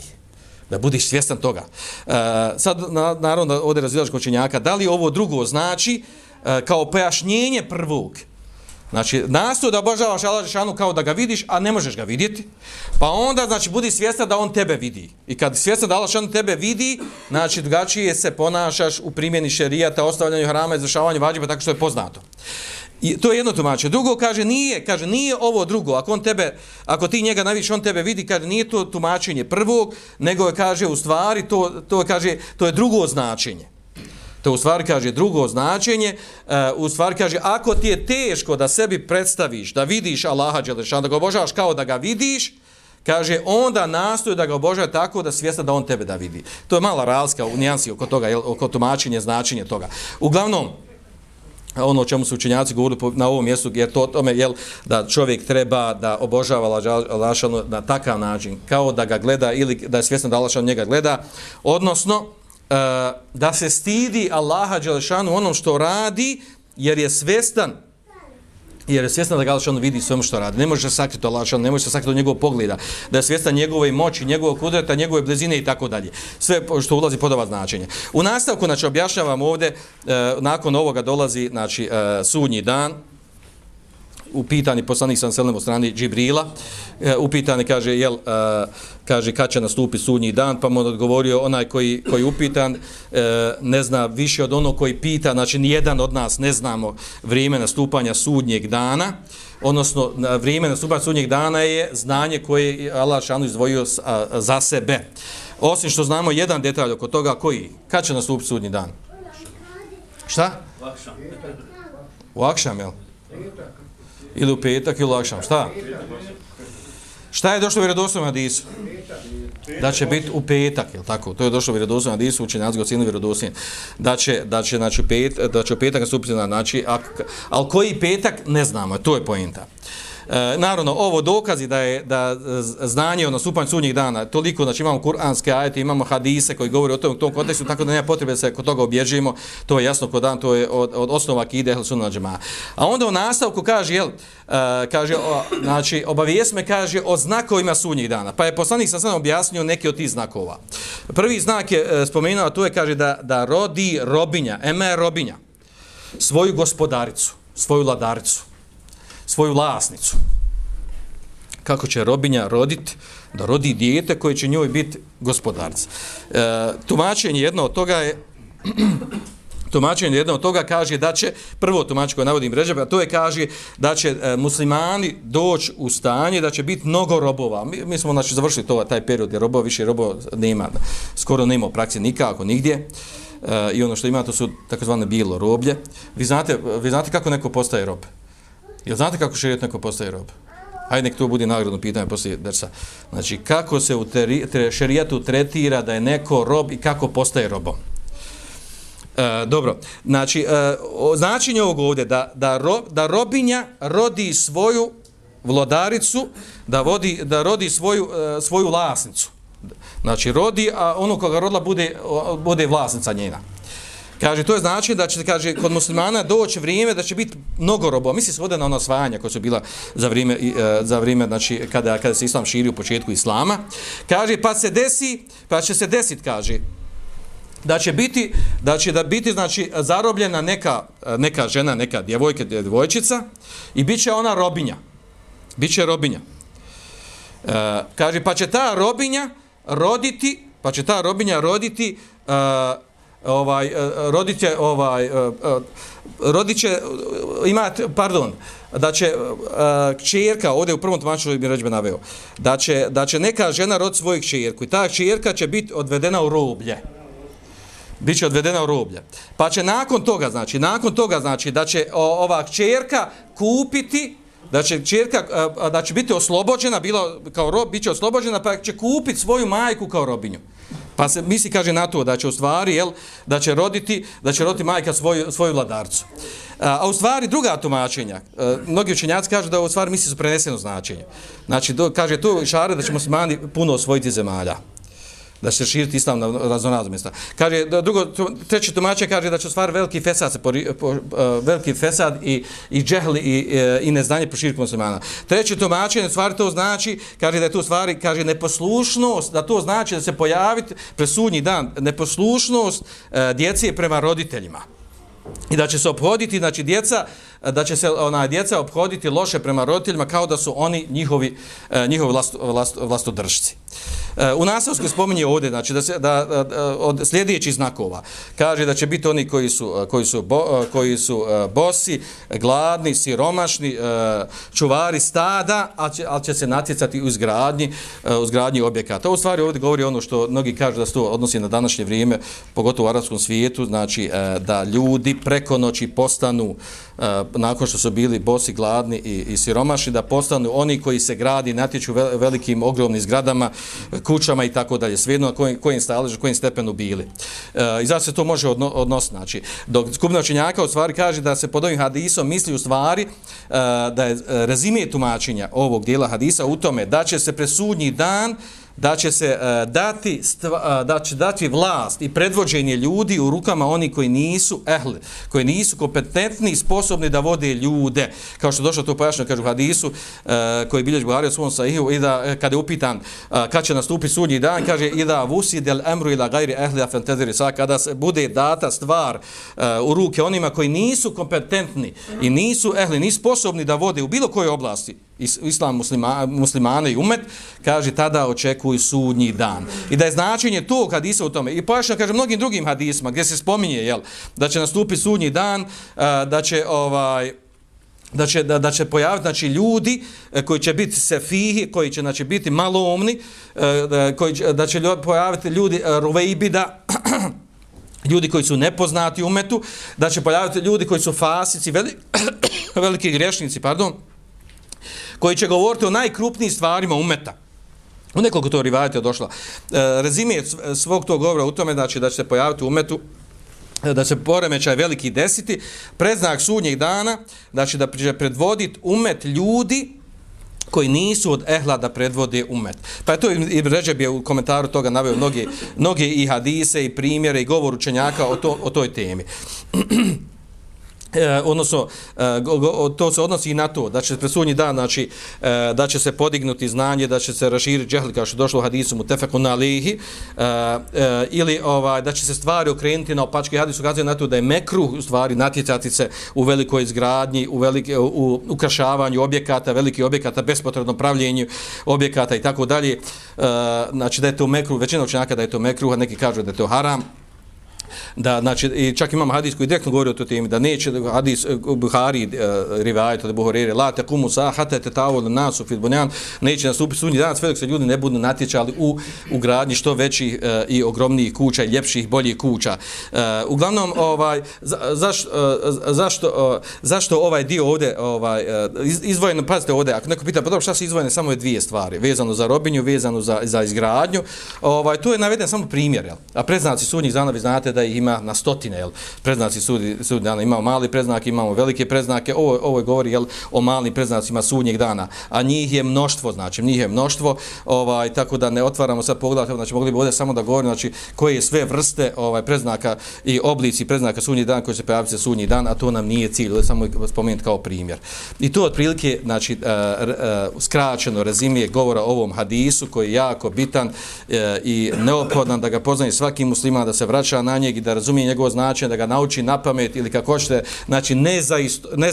S1: Da budiš svjestan toga. Uh, sad, na, naravno, da ovdje razvijaš kočenjaka, da li ovo drugo znači e, kao pojašnjenje prvog, Znači, nastoji da obožavaš Allah Žešanu kao da ga vidiš, a ne možeš ga vidjeti. Pa onda, znači, budi svjesna da on tebe vidi. I kad svjesna da Allah Žešanu tebe vidi, znači, drugačije se ponašaš u primjeni šerijata, ostavljanju hrama, izvršavanju vađiba, tako što je poznato. I to je jedno tumače. Drugo kaže nije, kaže nije ovo drugo. Ako on tebe, ako ti njega naviš, on tebe vidi, kaže nije to tumačenje prvog, nego je kaže u stvari to to kaže to je drugo značenje. To u stvari kaže drugo značenje, uh, u stvari kaže ako ti je teško da sebi predstaviš, da vidiš Allaha Đelešan, da ga obožavaš kao da ga vidiš, kaže onda nastoji da ga obožava tako da svjesna da on tebe da vidi. To je mala razlika u nijansi oko toga, jel, oko tumačenja, značenje toga. Uglavnom, ono o čemu su učenjaci govorili na ovom mjestu, je to tome jel, da čovjek treba da obožava Allaha na takav način, kao da ga gleda ili da je svjesno da Lašan njega gleda, odnosno, Eh, da se stidi Allaha Đelešanu onom što radi, jer je svestan jer je svjestan da ga Allah vidi sve što radi. Ne može se sakriti Allah, ne može se sakriti od njegovog pogleda, da je svjestan njegove moći, njegovog kudreta, njegove blizine i tako dalje. Sve što ulazi pod ova značenje. U nastavku, znači, objašnjavam ovdje, e, nakon ovoga dolazi, znači, e, sudnji dan, upitani poslanik sam selem od strani Džibrila, e, upitani kaže, jel, e, kaže, kad će nastupi sudnji dan, pa mu odgovorio onaj koji, koji upitan, e, ne zna više od ono koji pita, znači nijedan od nas ne znamo vrijeme nastupanja sudnjeg dana, odnosno vrijeme nastupanja sudnjeg dana je znanje koje je Allah šanu izdvojio za sebe. Osim što znamo jedan detalj oko toga, koji, kad će nastupiti sudnji dan? Šta? U Akšam. U Akšam, jel? Ili u petak ili lakšam. Šta? Šta je došlo u vjerodostojnom hadisu? Da će biti u petak, je tako? To je došlo u vjerodostojnom hadisu, učenjac ga ocijenu vjerodostojnim. Da će, da će, znači, pet, da će u petak nastupiti na, znači, ali koji petak, ne znamo, to je pojenta. E, naravno, ovo dokazi da je da e, znanje o stupanj sudnjih dana, toliko, znači imamo kuranske ajete, imamo hadise koji govori o tom, tom kontekstu, tako da nema potrebe da se kod toga obježimo, to je jasno kod dan, to je od, od osnova kide ehl sunna džema. A onda u nastavku kaže, jel, e, kaže, o, znači, obavijest me kaže o znakovima sudnjih dana. Pa je poslanik sam sam objasnio neke od tih znakova. Prvi znak je e, spomenuo, a to je, kaže, da, da rodi robinja, eme robinja, svoju gospodaricu, svoju ladaricu svoju vlasnicu. Kako će robinja roditi, da rodi dijete koje će njoj biti gospodarca. E, tumačenje jedno od toga je *clears throat* tumačenje jedno od toga kaže da će prvo tumačenje koje navodim Ređebe, a to je kaže da će e, muslimani doći u stanje da će biti mnogo robova. Mi, mi smo znači završili to taj period gdje robova više robova nema skoro nema u praksi nikako nigdje. E, I ono što ima to su takozvane bilo roblje. Vi znate, vi znate kako neko postaje rob? Jel znate kako šerijet neko postaje rob? Hajde nek to bude nagradno pitanje poslije dersa. Znači, kako se u teri, šerijetu tretira da je neko rob i kako postaje robom? E, dobro, znači, e, značenje ovog ovdje, da, da, ro, da robinja rodi svoju vlodaricu, da, vodi, da rodi svoju, e, svoju vlasnicu. Znači, rodi, a ono koga rodila bude, bude vlasnica njena. Kaže, to je znači da će, kaže, kod muslimana doći vrijeme da će biti mnogo robova. Misli se ovdje na ono osvajanja koje su bila za vrijeme, e, za vrijeme znači, kada, kada se islam širi u početku islama. Kaže, pa se desi, pa će se desiti, kaže, da će biti, da će da biti, znači, zarobljena neka, e, neka žena, neka djevojka, djevojčica i bit će ona robinja. Biće robinja. E, kaže, pa će ta robinja roditi, pa će ta robinja roditi, e, ovaj e, rodiće ovaj e, e, rodiće ima pardon da će kćerka ovdje u prvom tumačenju bi ređbe naveo da će da će neka žena rod svojih kćerku i ta kćerka će biti odvedena u roblje biće odvedena u roblje. Pa će nakon toga, znači, nakon toga, znači, da će ova kćerka kupiti, da će čerka, da će biti oslobođena, bilo kao rob, bit će oslobođena, pa će kupiti svoju majku kao robinju. Pa se misli, kaže na to, da će u stvari, jel, da će roditi, da će roditi majka svoju, svoju vladarcu. A, a u stvari, druga tumačenja, a, mnogi učenjaci kažu da u stvari misli su preneseno značenje. Znači, do, kaže tu šare da ćemo smani puno osvojiti zemalja da se širiti islam na raznorazne mjesta. Kaže, drugo, treći tumače kaže da će stvar veliki fesad, se pori, po, uh, veliki fesad i, i džehli i, eh, i neznanje proširiti muslimana. Treći tumače, stvari to znači, kaže da je to stvari, kaže neposlušnost, da to znači da se pojaviti presudnji dan, neposlušnost uh, djece prema roditeljima. I da će se obhoditi, znači djeca, da će se ona djeca obhoditi loše prema roditeljima kao da su oni njihovi, njihovi vlast, vlast, vlastodržci. E, u Nasavskoj spominje ovdje, znači da se da, da, od sljedećih znakova kaže da će biti oni koji su e, koji su bo, e, koji su bosi, gladni, siromašni, čuvari stada, ali će, ali će se natjecati u zgradnji, u zgradnji objekata. U stvari ovdje govori ono što mnogi kažu da se to odnosi na današnje vrijeme, pogotovo u arapskom svijetu, znači da ljudi preko noći postanu Eh, nakon što su bili bosi, gladni i, i siromaši, da postanu oni koji se gradi, natječu velikim, ogromnim zgradama, kućama i tako dalje, svejedno na kojim, kojim staležu, kojim stepenu bili. E, I zato se to može odno, odnositi. Znači, dok skupna učenjaka u stvari kaže da se pod ovim hadisom misli u stvari e, da je rezime tumačenja ovog dijela hadisa u tome da će se presudnji dan da će se uh, dati stva, uh, da će dati vlast i predvođenje ljudi u rukama oni koji nisu ehli, koji nisu kompetentni i sposobni da vode ljude. Kao što došlo to pojašnjeno kaže u hadisu uh, koji bilježi Buhari u svom sahihu i da kada je upitan uh, kad će nastupiti sudnji dan, kaže i da vusi del amru ila gajri ehli afentediri sa kada se bude data stvar uh, u ruke onima koji nisu kompetentni i nisu ehli, nisu sposobni da vode u bilo kojoj oblasti islam muslima, muslimane i umet, kaže tada očekuju sudnji dan. I da je značenje to kad Isa u tome. I pojašnja kaže mnogim drugim hadisma gdje se spominje jel, da će nastupiti sudnji dan, da će ovaj da će da, da će pojaviti znači ljudi e, koji će biti sefihi, koji će znači biti maloumni, e, koji će, da će pojaviti ljudi e, ruvejbida *clears throat* ljudi koji su nepoznati umetu, da će pojaviti ljudi koji su fasici, veli, *clears throat* veliki grešnici, pardon, koji će govoriti o najkrupnijim stvarima umeta. U nekoliko to rivajte je došla. E, rezime svog tog govora u tome znači da će se pojaviti u umetu e, da se poremećaj veliki desiti, predznak sudnjeg dana, znači da će predvoditi umet ljudi koji nisu od ehla da predvode umet. Pa je to i Ređeb je u komentaru toga naveo mnoge, mnoge i hadise i primjere i govor učenjaka o, to, o toj temi. *clears throat* E, odnosno e, go, go, to se odnosi i na to da će se presudnji dan znači e, da će se podignuti znanje da će se raširiti džehl kao što je došlo u hadisu mu alihi e, e, ili ovaj da će se stvari okrenuti na opački hadis ukazuje na to da je mekru u stvari natjecati se u velikoj izgradnji u velike u ukrašavanju objekata veliki objekata bespotrebno pravljenju objekata i tako dalje. E, znači da je to mekru većina učenjaka da je to mekru a neki kažu da je to haram da znači i čak imam hadis koji direktno govori o toj temi da neće hadis eh, Buhari eh, uh, rivayet od Buhari la taqumu sahata tatawul nasu fil bunyan neće nastupiti sunni dan sve dok se ljudi ne budu natječali u u gradnji što većih uh, i ogromnijih kuća i ljepših boljih kuća. Uh, uglavnom ovaj za, zaš, uh, zašto uh, zašto ovaj dio ovde ovaj uh, izdvojeno pazite ovde ako neko pita pa dobro šta se izdvojene samo je dvije stvari vezano za robinju vezano za za izgradnju ovaj to je naveden samo primjer jel? A predznaci sudnjih dana vi znate da ih ima na stotine, jel, predznaci sudi, sudi dana, imamo mali preznak, imamo velike preznake, ovo, ovo govori, jel, o malim preznacima sudnjeg dana, a njih je mnoštvo, znači, njih je mnoštvo, ovaj, tako da ne otvaramo sad pogled, znači, mogli bi ovdje samo da govorim, znači, koje je sve vrste ovaj preznaka i oblici preznaka sudnjeg dana koji se pojavljaju se sudnji dan, a to nam nije cilj, ovdje samo spomenuti kao primjer. I to otprilike, znači, uh, uh, skraćeno rezimije govora o ovom hadisu, koji je jako bitan uh, i neophodan da ga poznaje svaki musliman, da se vraća na njeg i da razumije njegovo značenje, da ga nauči na pamet ili kako hoćete, znači ne za, ne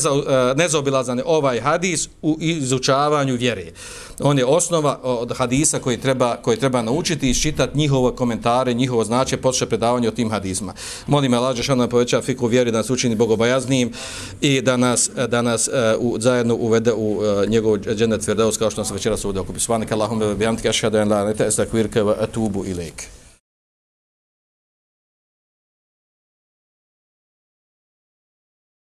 S1: za, ovaj hadis u izučavanju vjere. On je osnova od hadisa koji treba, koji treba naučiti i iščitati njihove komentare, njihovo značenje, počne predavanje o tim hadisma. Molim me, lađe što nam poveća fiku vjeri da nas učini bogobojaznijim i da nas, eh, da nas eh, u, zajedno uvede u eh, njegov džennet tvrdeus kao što nas večeras uvede okupi. Svanika Allahum, bihamtika, šhadu en la, nete, estakvirke, atubu ilaik.